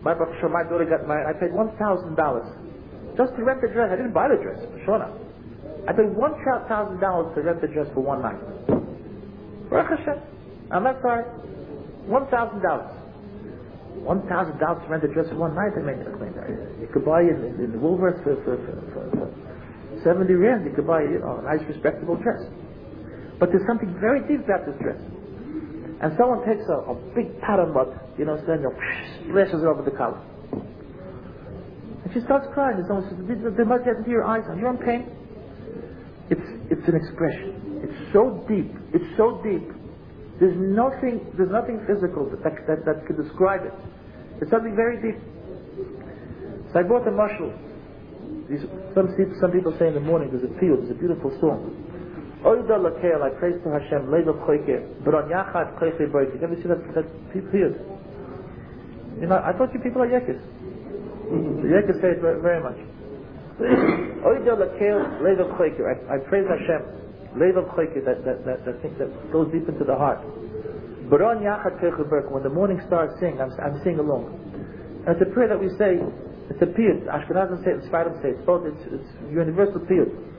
my, my daughter got married. I paid one thousand dollars just to rent the dress. I didn't buy the dress, for sure. I paid one thousand dollars to rent the dress for one night. Baruch Hashem. I'm not sorry. One thousand dollars. One thousand dollars to rent a dress for one night. I mean, I mean you could buy it in, in Woolworths for, for, for, for, for seventy rand. You could buy you know, a nice, respectable dress. But there's something very deep about this dress. And someone takes a, a big of mud, you know, then know, splashes it over the collar. And she starts crying. And someone says, the, the mud gets into your eyes. Are you in pain? It's, it's an expression. It's so deep. It's so deep. There's nothing, there's nothing physical that, that, that could describe it. It's something very deep. So I bought a mashal. Some, some people say in the morning there's a field, there's a beautiful song. Oida lakel, I praise to Hashem, leido koike, but on yachad koike boike. You ever see that, that here? You know, I thought you people are yekis. The yekis say it very much. <coughs> Oida lakel, leido koike. I praise Hashem, leido koike, that, that, that, that thing that goes deep into the heart. But on yachad koike boike, when the morning stars sing, I'm, I'm singing along. And it's a prayer that we say, it's a piyut. Ashkenazim say it, Sfardim say it. It's both, it's, it's universal piyut.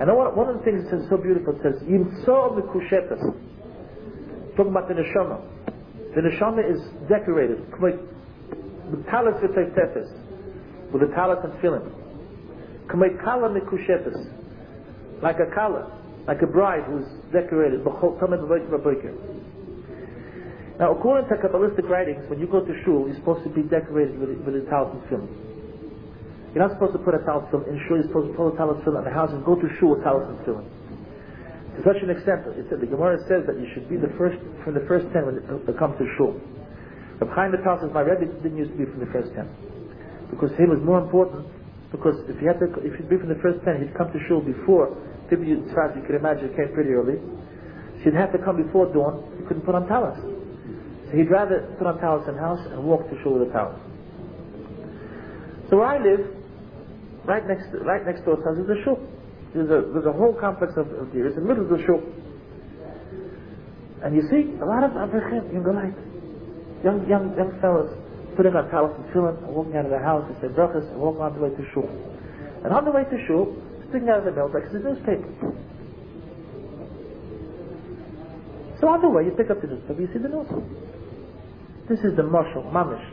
And one of the things it says so beautiful, it says, Yimtso Mikushetas. Talking about the neshama. The neshama is decorated. With talis v'tefes. With a talis and tefillin. K'may kala mikushetas. Like a kala. Like a bride who's decorated. Now, according to Kabbalistic writings, when you go to shul, you're supposed to be decorated with, with a and tefillin. You're not supposed to put a talis film in shul. You're supposed to pull a talis film in the house and go to shul with talis film. To such an extent, it said, the Gemara says that you should be the first from the first ten when it, uh, it comes to shul. Reb Chaim Vital says my Rebbe didn't used to be from the first ten because he was more important. Because if he had to, if he'd be from the first ten, he'd come to shul before. People, as far as you can imagine, came pretty early. So he'd have to come before dawn. He couldn't put on talis. So he'd rather put on talis in house and walk to shul with a talis. So where I live, right next right next door to us is a shul. There's a there's a whole complex of, of. It's in the middle of the shul. And you see a lot of Avrechim, young light, young young young fellas putting on talis and tefillin walking out of the house and say brachas and walking on the way to shul. And on the way to shul, sticking out of the mailbox is a newspaper. So on the way, you pick up the newspaper, you see the news. This is the mashal, mamish,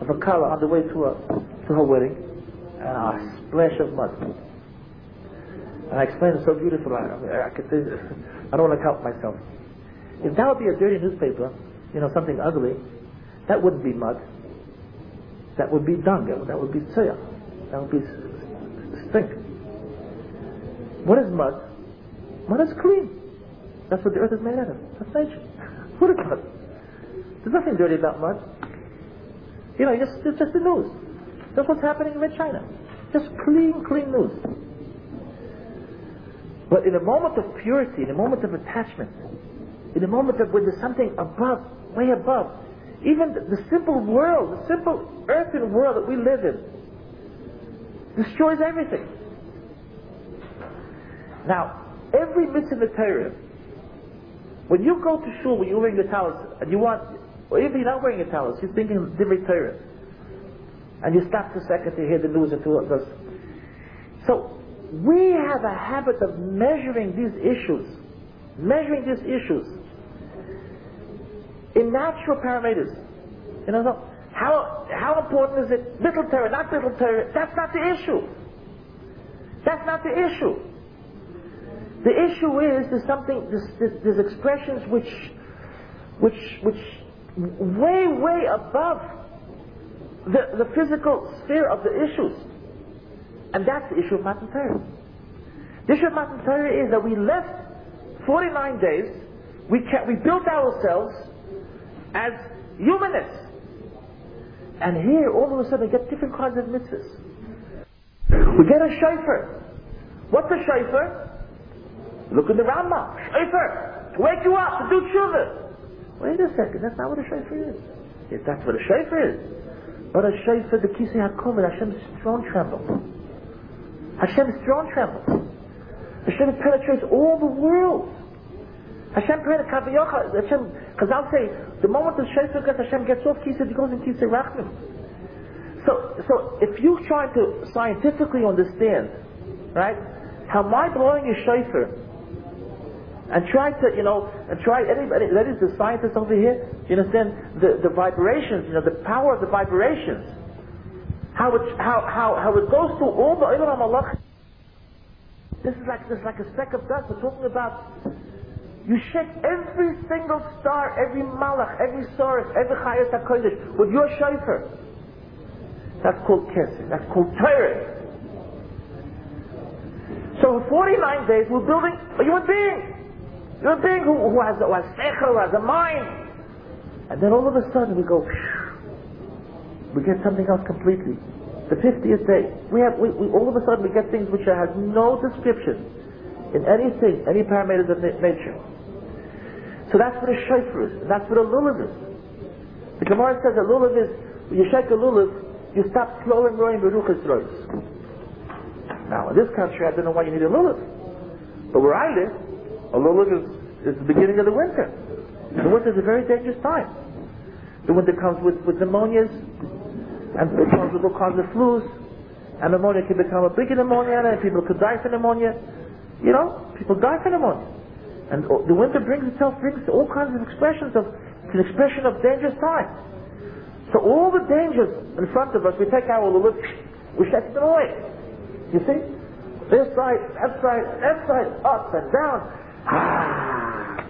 of a kala on the way to a to her wedding, and a splash of mud. And I explained it so beautifully. I, I, could <laughs> I don't want to count myself. If that would be a dirty newspaper, you know, something ugly, that wouldn't be mud. That would be dung. That would be tzoya. That would be stink. What is mud? Mud is clean. That's what the earth is made out of. That's nature. <laughs> What is mud? There's nothing dirty about mud. You know, just, it's just the news. That's what's happening in China. Just clean, clean news. But in a moment of purity, in a moment of attachment, in a moment of when there's something above, way above, even the, simple world, the simple earthen world that we live in, destroys everything. Now, every mitzvah Torah, when you go to shul, when you're wearing the talents, and you want, or even you're not wearing a talis, you're thinking Divrei Torah, and you stop for a second to hear the news and to does. So we have a habit of measuring these issues, measuring these issues in natural parameters. You know, how how important is it? Little Torah, not little Torah. That's not the issue. That's not the issue. The issue is there's something there's, there's expressions which which which way way above the, the physical sphere of the issues. And that's the issue of Matan Torah. The issue of Matan Torah is that we left 49 days, we, can, we built ourselves as humanists. And here, all of a sudden, we get different kinds of mitzvahs. We get a shofar. What's a shofar? Look in the Rambam. Shofar. To wake you up, to do tshuva. Wait a second, that's not what a shofar is. If that's what a shofar is. But a shofar, the kisei hakomet, Hashem's throne tremble. Hashem's throne trembles. Hashem penetrates all the world. Hashem penetrates Hashem, because I'll say, the moment the shofar gets, Hashem gets off kisei, he goes in kisei rachmim. So, so if you try to scientifically understand, right, how mind blowing is shofar, and try to, you know, and try anybody, that is the scientist over here, you understand the, the vibrations, you know, the power of the vibrations, how it, how, how, how it goes through all the Ilam Allah. This is like, this is like a speck of dust. We're talking about, you shake every single star, every malach, every source, every chayas HaKodesh with your shofar. That's called Kesser. That's called Torah. So for 49 days we're building a human being. A being who, who has, who has sechel, who has a mind. And then all of a sudden we go, we get something else completely. The 50th day, we have, we, we, all of a sudden we get things which has no description in anything, any parameters of nature. So that's what a shofar is. And that's what a lulav is. The Gemara says a lulav is, when you shake a lulav, you stop slowing growing beruchas rois. Now, in this country, I don't know why you need a lulav. But where I live, a lulav is, is the beginning of the winter. The winter is a very dangerous time. The winter comes with, with pneumonias, and it comes with all kinds of flus, and pneumonia can become a bigger pneumonia, and people could die from pneumonia. You know, people die from pneumonia. And uh, the winter brings itself, brings all kinds of expressions of, it's an expression of dangerous time. So all the dangers in front of us, we take our lulav, we shake them away. You see? This side, that side, that side, up and down. Ah,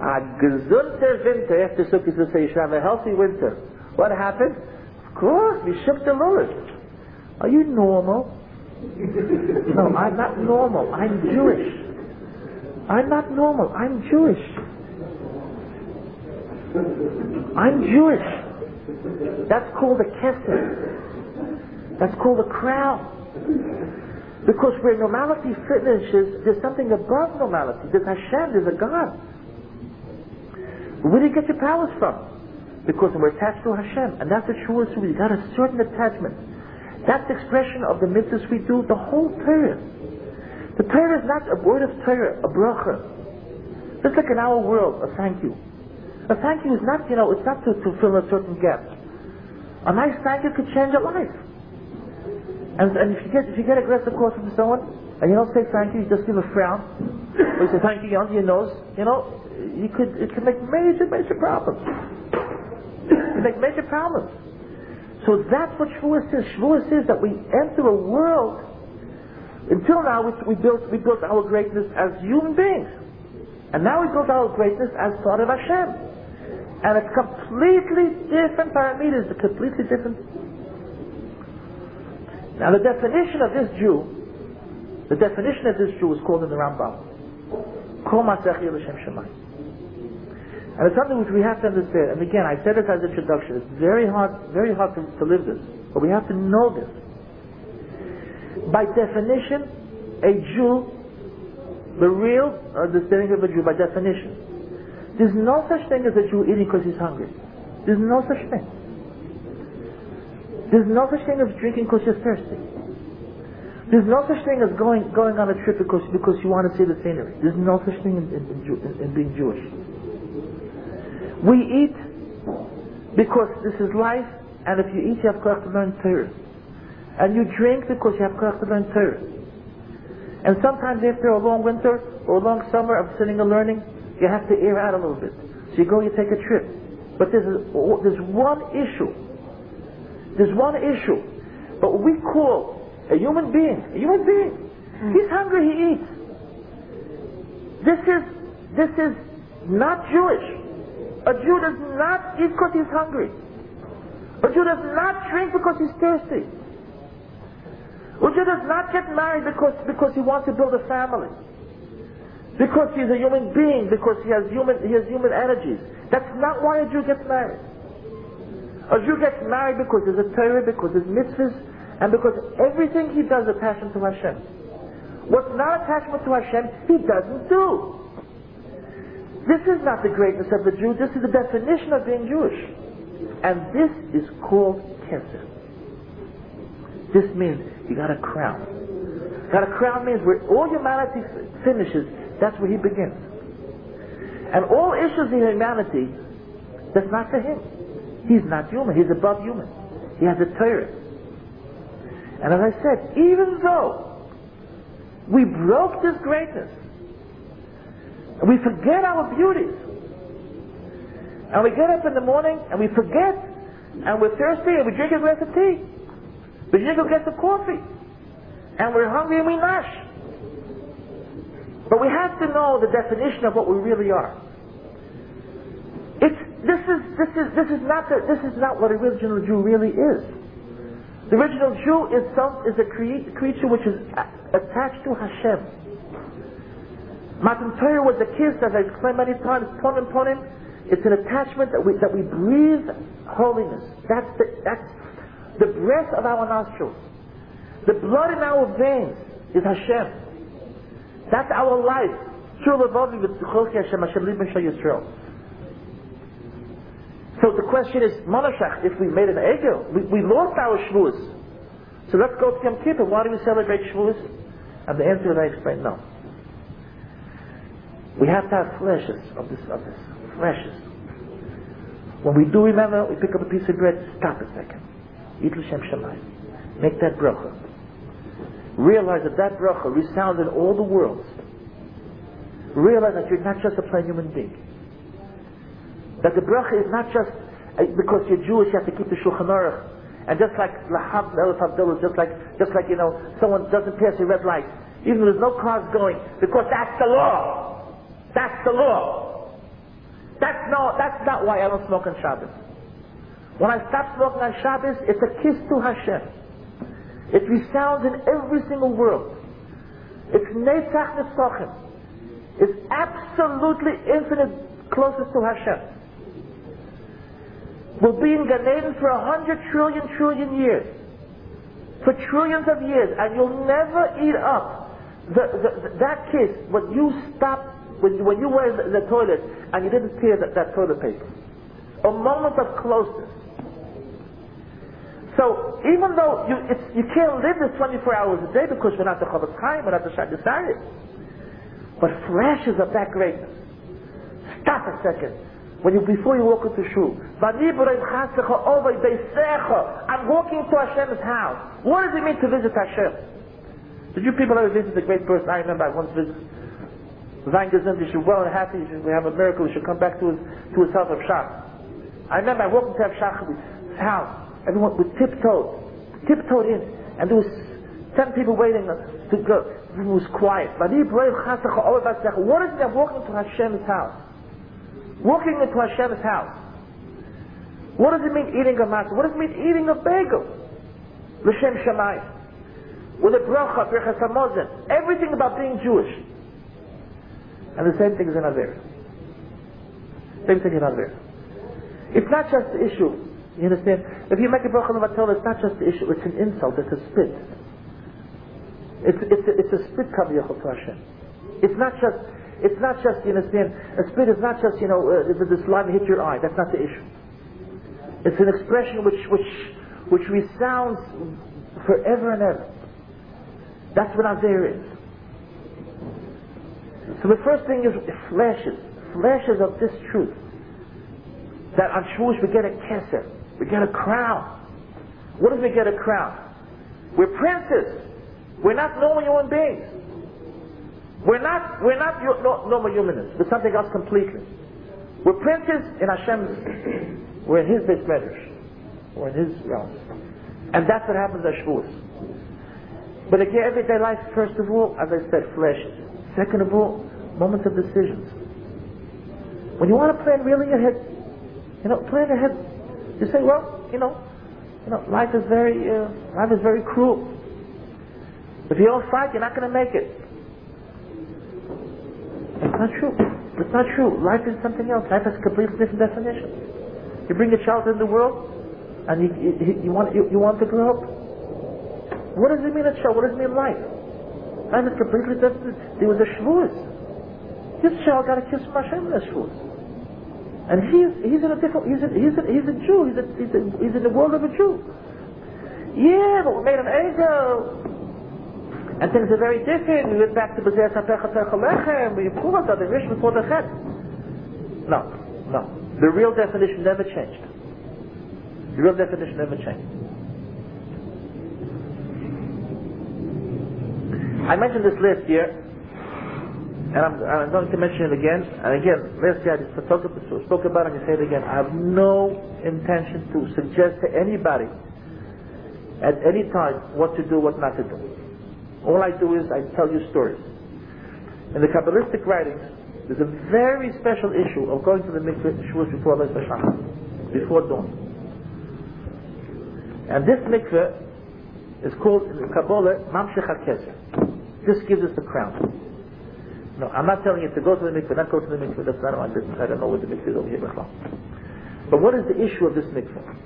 a gesunter winter. After Sukkot to say have a healthy winter. What happened? Of course, we shook the Lord. Are you normal? <laughs> no, I'm not normal. I'm Jewish. I'm not normal. I'm Jewish. I'm Jewish. That's called a Kesser. That's called a crown. Because where normality finishes, there's something above normality. There's Hashem, there's a God. Where do you get your powers from? Because we're attached to Hashem. And that's the true so we got a certain attachment. That's the expression of the mitzvahs we do, the whole Torah. The Torah is not a word of Torah, a bracha. Just like in our world, a thank you. A thank you is not, you know, it's not to, to fill a certain gap. A nice thank you could change a life. And, and if you get if you get aggressive course from someone and you don't say thank you, you just give a frown, or you say thank you under your nose, you know, you could it could make major major problems. it make major problems. So that's what Shavuos is. Shavuos is that we enter a world. Until now, we, we built we built our greatness as human beings, and now we built our greatness as part of Hashem. And it's completely different parameters, a completely different now the definition of this Jew, the definition of this Jew is called in the Rambam. Kol. And it's something which we have to understand. And again, I said this as introduction. It's very hard, very hard to, to live this, but we have to know this. By definition, a Jew, the real understanding of a Jew, by definition, there's no such thing as a Jew eating because he's hungry. There's no such thing. There's no such thing as drinking because you're thirsty. There's no such thing as going going on a trip because because you want to see the scenery. There's no such thing in, in, in, in being Jewish. We eat because this is life, and if you eat, you have to learn Torah. And you drink because you have to learn Torah. And sometimes after a long winter or a long summer of sitting and learning, you have to air out a little bit. So you go, you take a trip. But there's, a, there's one issue. There's one issue. But we call a human being, a human being, hmm. he's hungry, he eats. This is, this is not Jewish. A Jew does not eat because he's hungry. A Jew does not drink because he's thirsty. A Jew does not get married because, because he wants to build a family. Because he's a human being, because he has human, he has human energies. That's not why a Jew gets married. A Jew gets married because there's a Torah, because there's mitzvahs, and because everything he does is a passion to Hashem. What's not attachment to Hashem, he doesn't do. This is not the greatness of the Jew, this is the definition of being Jewish. And this is called Kesser. This means you got a crown. Got a crown means where all humanity finishes, that's where he begins. And all issues in humanity, that's not for him. He's not human, he's above human. He has a Torah. And as I said, even though we broke this greatness, and we forget our beauties. And we get up in the morning and we forget and we're thirsty and we drink a glass of tea. We drink a glass of coffee. And we're hungry and we nash. But we have to know the definition of what we really are. It's, this is, this is, this is not the, this is not what a original Jew really is. The original Jew is some, is a cre- creature which is attached to Hashem. Matan Torah was a kiss, as I explained many times, ponim ponim. It's an attachment that we, that we breathe holiness. That's the, that's the breath of our nostrils. The blood in our veins is Hashem. That's our life. So the question is, Monashach, if we made an egel, we, we lost our Shavuos. So let's go to Yom Kippur. Why do we celebrate Shavuos? And the answer is I explained no. We have to have flashes of this, of this. Flashes. When we do remember, we pick up a piece of bread, stop a second. Eat L'Shem Shemayim. Make that bracha. Realize that that bracha resounds in all the worlds. Realize that you're not just a plain human being. That the bracha is not just uh, because you're Jewish, you have to keep the Shulchan Aruch. And just like Elif Abdullah, just like, just like, you know, someone doesn't pass a red light, even though there's no cars going, because that's the law. That's the law. That's no, that's not why I don't smoke on Shabbos. When I stop smoking on Shabbos, it's a kiss to Hashem. It resounds in every single world. It's Netzach Netzachim. It's absolutely infinite closest to Hashem. We'll be in Gan Eden for a hundred trillion trillion years. For trillions of years. And you'll never eat up the, the, that kiss when you stop when, when you were in the, toilet and you didn't tear that, that toilet paper. A moment of closeness. So even though you, you can't live this 24 hours a day because we're not the Chofetz Chaim, we're not the Shaddai but flashes of that greatness. Stop a second. When you, before you walk into shul, I'm walking to Hashem's house. What does it mean to visit Hashem? Did you people ever visit the great person? I remember I once visited Sein gesund, you should well and happy, should, we have a miracle, you should come back to his, to his house of Shach. I remember I walked into his house, everyone was tiptoed, tiptoed in, and there was ten people waiting to go. It was quiet. What does it mean walking into Hashem's house? Walking into Hashem's house. What does it mean eating a matzah? What does it mean eating a bagel? L'shem Shamayim. With a bracha, birchas hamazon. Everything about being Jewish. And the same thing is in Avera. Same thing in Avera. It's not just the issue. You understand? If you make a bracha levatol, it's not just the issue. It's an insult. It's a spit. It's it's a, it's a spit Kavyachol to Hashem. It's not just it's not just you understand. A spit is not just you know uh, the slime hit your eye. That's not the issue. It's an expression which which which resounds forever and ever. That's what Avera is. So the first thing is flashes, flashes of this truth. that on Shavuos we get a Kesser, we get a crown. What does we get a crown? We're princes. We're not normal human beings. We're not, we're not normal humans. We're something else completely. We're princes in Hashem's, we're in His base measures. We're in His realm. And that's what happens at Shavuos. But again, everyday life, first of all, as I said, flesh. Second of all, moments of decisions. When you want to plan really ahead, you know, plan ahead. You say, well, you know, you know, life is very, uh, life is very cruel. If you don't fight, you're not going to make it. It's not true. It's not true. Life is something else. Life has a completely different definition. You bring a child into the world, and you, you, you want you, you want to grow up. What does it mean a child? What does it mean life? Life is completely different. There was a shvuas. This child got a kiss from Hashem in a shvuas. And he's, he's in a different, he's a, he's a, he's a Jew, he's, a, he's, a, he's in the world of a Jew. Yeah, but we made an angel. And things are very different. We went back to Bezer Sapecha Lechem, we improved on the Rish before the Chet. No, no. The real definition never changed. The real definition never changed. I mentioned this last year, and I'm, I'm, going to mention it again. And again, last year I just spoke, spoke about it and you say it again. I have no intention to suggest to anybody at any time what to do, what not to do. All I do is I tell you stories. In the Kabbalistic writings, there's a very special issue of going to the mikveh Shavuos before Beis before dawn. And this mikveh is called in the Kabbalah Mamshech HaKesser. This gives us the crown. No, I'm not telling you to go to the mikveh, not go to the mikveh. That's none of my business. I don't know what the mikveh is over here. But what is the issue of this mikveh?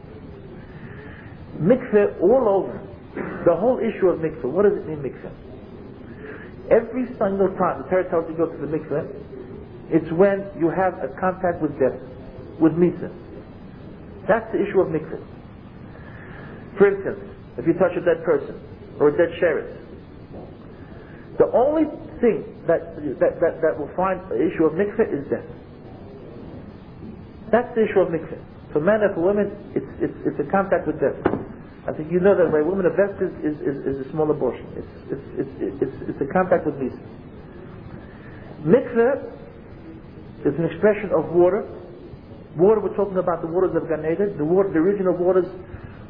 Mikveh all over. The whole issue of mikveh. What does it mean mikveh? Every single time the Torah tells you to go to the mikveh, it's when you have a contact with death, with misa. That's the issue of mikveh. For instance, if you touch a dead person or a dead sheretz, the only thing that, that, that, that will find the issue of mikveh is death. That's the issue of mikveh. For men and for women, it's, it's, it's a contact with death. I think you know that by women, a vest is, is, is, is a small abortion. It's, it's, it's, it's, it's a contact with misa. Mikveh is an expression of water. Water, we're talking about the waters of Gan Eden, the, water, the original waters,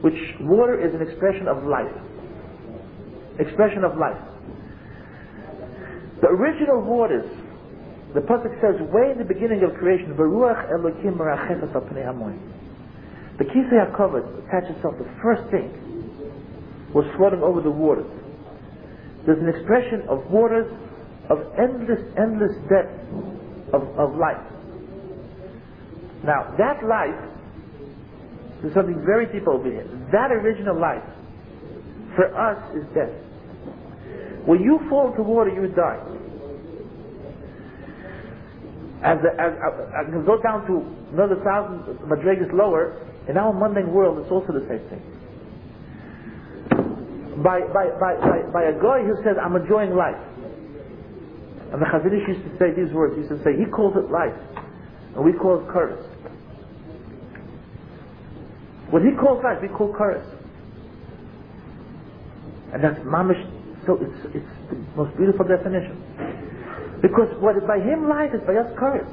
which water is an expression of life. Expression of life. The original waters, the Pasuk says, way in the beginning of creation, Baruch Elokim Merachefet al. The Kisei HaKavod attached itself, the first thing was floating over the waters. There's an expression of waters of endless, endless depth of, of life. Now, that life, there's something very deep over here. That original life, for us, is death. When you fall into water, you die. As, as, I can go down to another thousand madrigas lower, in our mundane world, it's also the same thing. By, by, by, by, by a guy who says, I'm enjoying life. And the Chazon used to say these words. He used to say, he calls it life, and we call it curse. What he calls life, we call curse. And that's mamish so it's, it's the most beautiful definition. Because what by him life is by us curse.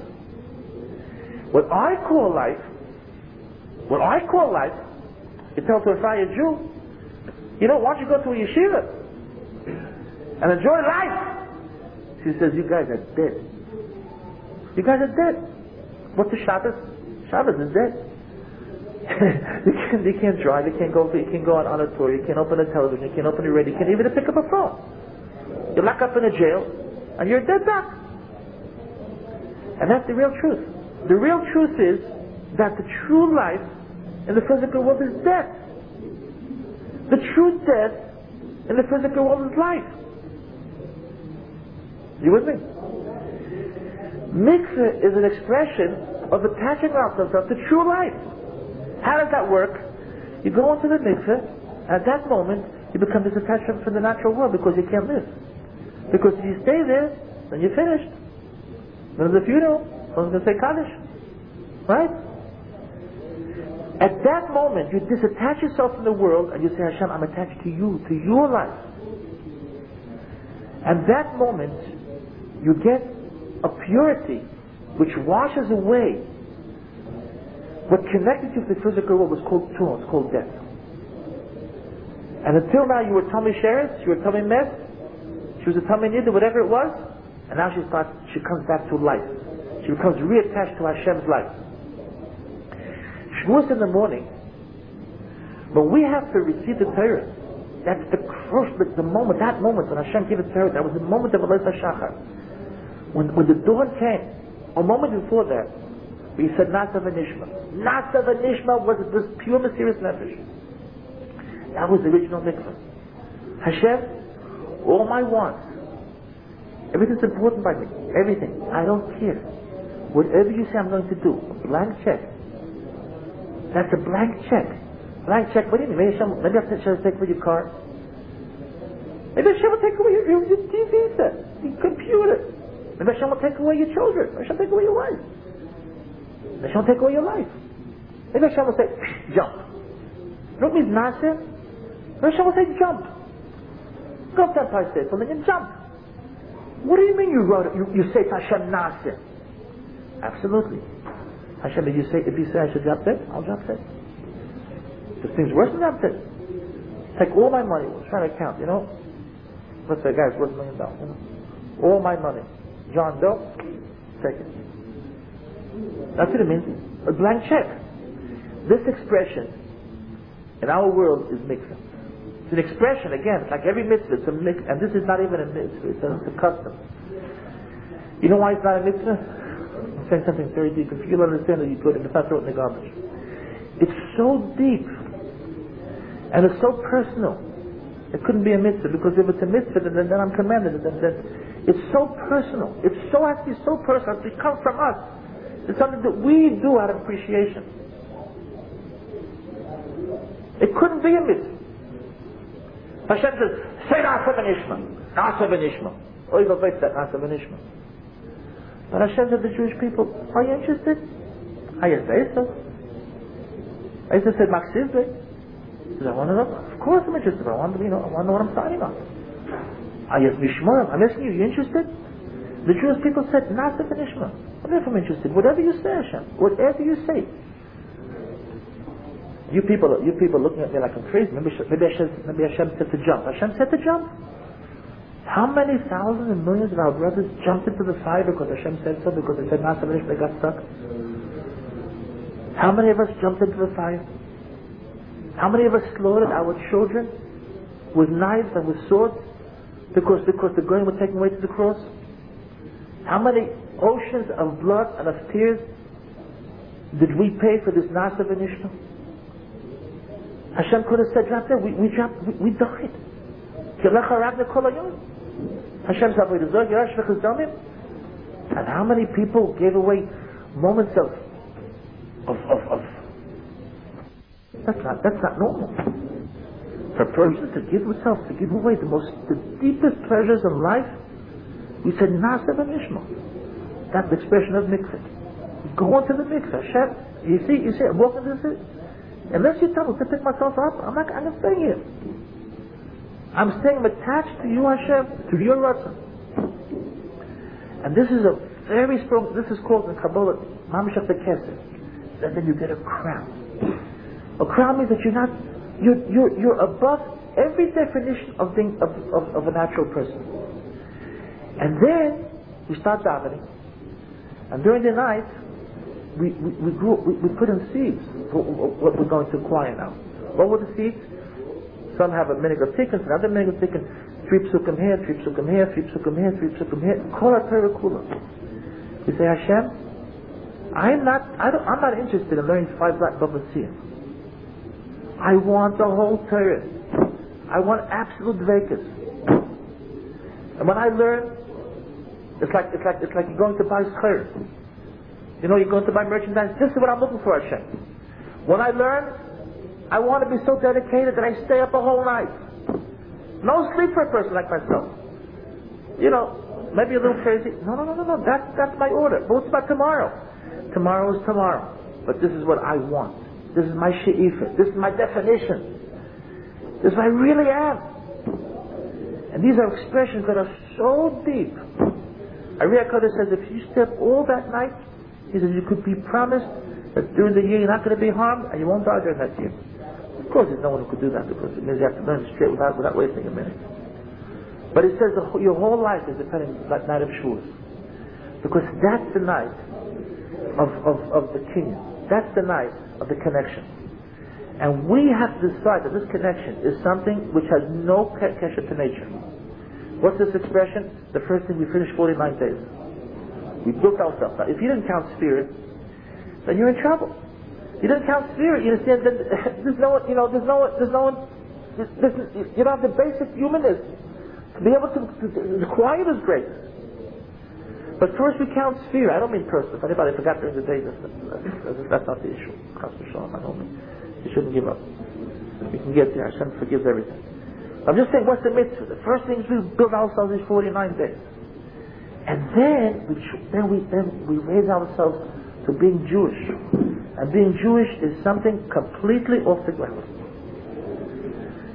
What I call life, what I call life, you tell to a fire Jew, you know, why don't you go to a yeshiva and enjoy life? She says, you guys are dead. You guys are dead. What's the Shabbos? Shabbos is dead. <laughs> you, can't, you can't drive, you can't go, you can't go on, on a tour, you can't open a television, you can't open a radio, you can't even pick up a phone. You're locked up in a jail, and you're dead back. And that's the real truth. The real truth is that the true life in the physical world is death. The true death in the physical world is life. You with me? Mikveh is an expression of attaching ourselves to true life. How does that work? You go into the mikveh, at that moment, you become disattached from the natural world because you can't live. Because if you stay there, then you're finished. Then the funeral, someone's going to say Kaddish. Right? At that moment, you disattach yourself from the world and you say, Hashem, I'm attached to you, to your life. And that moment, you get a purity which washes away what connected you to the physical world was called tumah, it's called death. And until now you were tummy shares, you were tamei mes, she was a tummy nidda, whatever it was, and now she starts, she comes back to life. She becomes reattached to Hashem's life. Shavuos in the morning, But we have to receive the Torah, that's the crush, the moment, that moment when Hashem gave the Torah, that was the moment of Alos HaShachar. When, when the dawn came, a moment before that, we said Naaseh v'nishma. Naaseh v'nishma was this pure mysterious message. That was the original mikvah. Hashem, all my wants, everything's important by me. Everything. I don't care. Whatever you say I'm going to do, blank check. That's a blank check. Blank check. What do you mean? Maybe Hashem, maybe Hashem will take away your car. Maybe Hashem will take away your, your, your TV set, your computer. Maybe Hashem will take away your children. Maybe Hashem will take away your wife. Maybe Hashem will take away your life. Maybe Hashem will say, jump. You know what means naaseh? Maybe Hashem will say, jump. Go up that place there, and jump. What do you mean you wrote it? You, you say to Hashem naaseh? Absolutely. Hashem, did you say, if you say I should drop dead, I'll drop dead. This thing's worse than drop dead. Take all my money, try to count, you know? Let's say a guy's worth a million dollars, you know? All my money. John Doe, take it. That's what it means. A blank check. This expression in our world is mixed It's an expression, again, like every mitzvah, it's a mitzvah, and this is not even a mitzvah, it's a, it's a custom. You know why it's not a mitzvah? Something very deep. If you'll understand it, you put it in the throw it in the garbage. It's so deep and it's so personal. It couldn't be a mitzvah because if it's a mitzvah, then, then I'm commanded. Then, then it's so personal. It's so actually so personal. It comes from us. It's something that we do out of appreciation. It couldn't be a mitzvah. Hashem says, say Naaseh v'nishma. Naaseh v'nishma. Oy v'vayt that Naaseh v'nishma. But Hashem said to the Jewish people, are you interested? I say so. Asa said, Maksivbe. He said, I want to know. Of course I'm interested. I want to, you know, I want to know what I'm on. I asked Mishmar, I'm asking you, are you interested? The Jewish people said, v'nishma. I'm if I'm interested. Whatever you say, Hashem. Whatever you say. You people, you people looking at me like I'm crazy. Maybe, maybe, Hashem, maybe Hashem said to jump. Hashem said to jump. How many thousands and millions of our brothers jumped into the fire because Hashem said so, because they said Naaseh they got stuck? How many of us jumped into the fire? How many of us slaughtered our children with knives and with swords because, because the going was taken away to the cross? How many oceans of blood and of tears did we pay for this Naaseh V'nishma? Hashem could have said, drop there. We, we we, we died. Hashem has done it. And how many people gave away moments of, of, of, of that's not, that's not normal. For a person to give himself, to give away the most, the deepest pleasures of life, we said, Naaseh v'nishma. That's the expression of mikveh. Go into the mikveh. Hashem, you see, you see, walking this, unless you tell me to pick myself up, I'm not, I'm not here. I'm staying attached to you, Hashem, to your Ratzon. And this is a very strong, this is called in Kabbalah, Mamish the Kesser. And then you get a crown. A crown means that you're not, you're, you're, you're above every definition of, thing, of, of, of a natural person. And then we start davening. And during the night, we, we, we, grew, we, we put in seeds for what we're going to acquire now. What were the seeds? Some have a minhag of tikkun, another minhag of tikkun. Three psukim here, three psukim here, three psukim here, three psukim here. Kol kula. You say, Hashem, I'm not, I don't, I'm not interested in learning five black bubbles here. I want the whole Torah. I want absolute vekas. And when I learn, it's like, it's like, it's like you're going to buy schir. You know, you're going to buy merchandise. This is what I'm looking for, Hashem. When I learn, I want to be so dedicated that I stay up a whole night. No sleep for a person like myself. You know, maybe a little crazy. No, no, no, no, no. That's, that's my order. But what's about tomorrow? Tomorrow is tomorrow. But this is what I want. This is my she'ifah. This is my definition. This is what I really am. And these are expressions that are so deep. Ariya Kodesh says if you step all that night, he says you could be promised that during the year you're not going to be harmed and you won't die during that year. Course, there's no one who could do that because it means you have to learn straight without, without wasting a minute. But it says your whole life is depending on that night of Shavuos. Because that's the night of, of, of the king. That's the night of the connection. And we have to decide that this connection is something which has no kesher to nature. What's this expression? The first thing we finish 49 days. We built ourselves. Now, if you didn't count spirit, then you're in trouble. You didn't count spirit. You understand that <laughs> there's no, one, you know, there's no, one, there's no one. There's, there's, you have the basic humanness to be able to, to, to this grace. But first we count sphere. I don't mean person. If anybody forgot during the day, that's, that's, not the issue. I don't mean. You shouldn't give up. We can get there. Hashem forgives everything. I'm just saying, what's the mitzvah? The first thing is we build ourselves these 49 days. And then we, then we, then we raise ourselves to being Jewish. And being Jewish is something completely off the ground.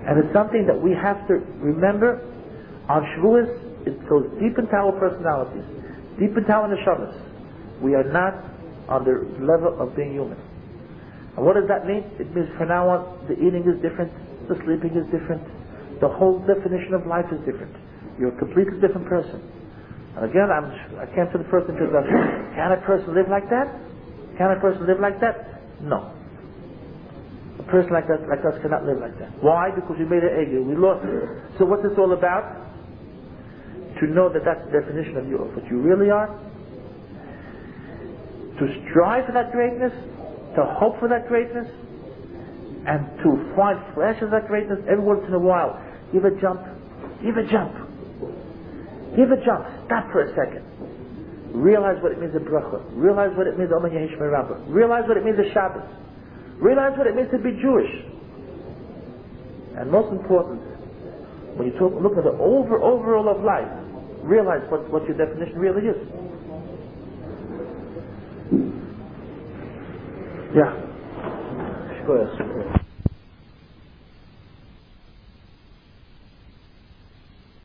And it's something that we have to remember on Shavuos, it goes deep into our personalities, deep into our neshamas. We are not on the level of being human. And what does that mean? It means from now on, the eating is different, the sleeping is different, the whole definition of life is different. You're a completely different person. And again, I'm, I came to the first introduction. Can a person live like that? Can a person live like that? No. A person like that, like us, cannot live like that. Why? Because we made an Egel. We lost it. So what's this all about? To know that that's the definition of you, of what you really are. To strive for that greatness, to hope for that greatness, and to find flashes of that greatness every once in a while. Give a jump. Give a jump. Give a jump. Stop for a second. Realize what it means a bracha. Realize what it means Omen Yehish Rabbah. Realize what it means a Shabbos. Realize what it means to be Jewish. And most important, when you talk, look at the over overall of life, realize what, what your definition really is. Yeah.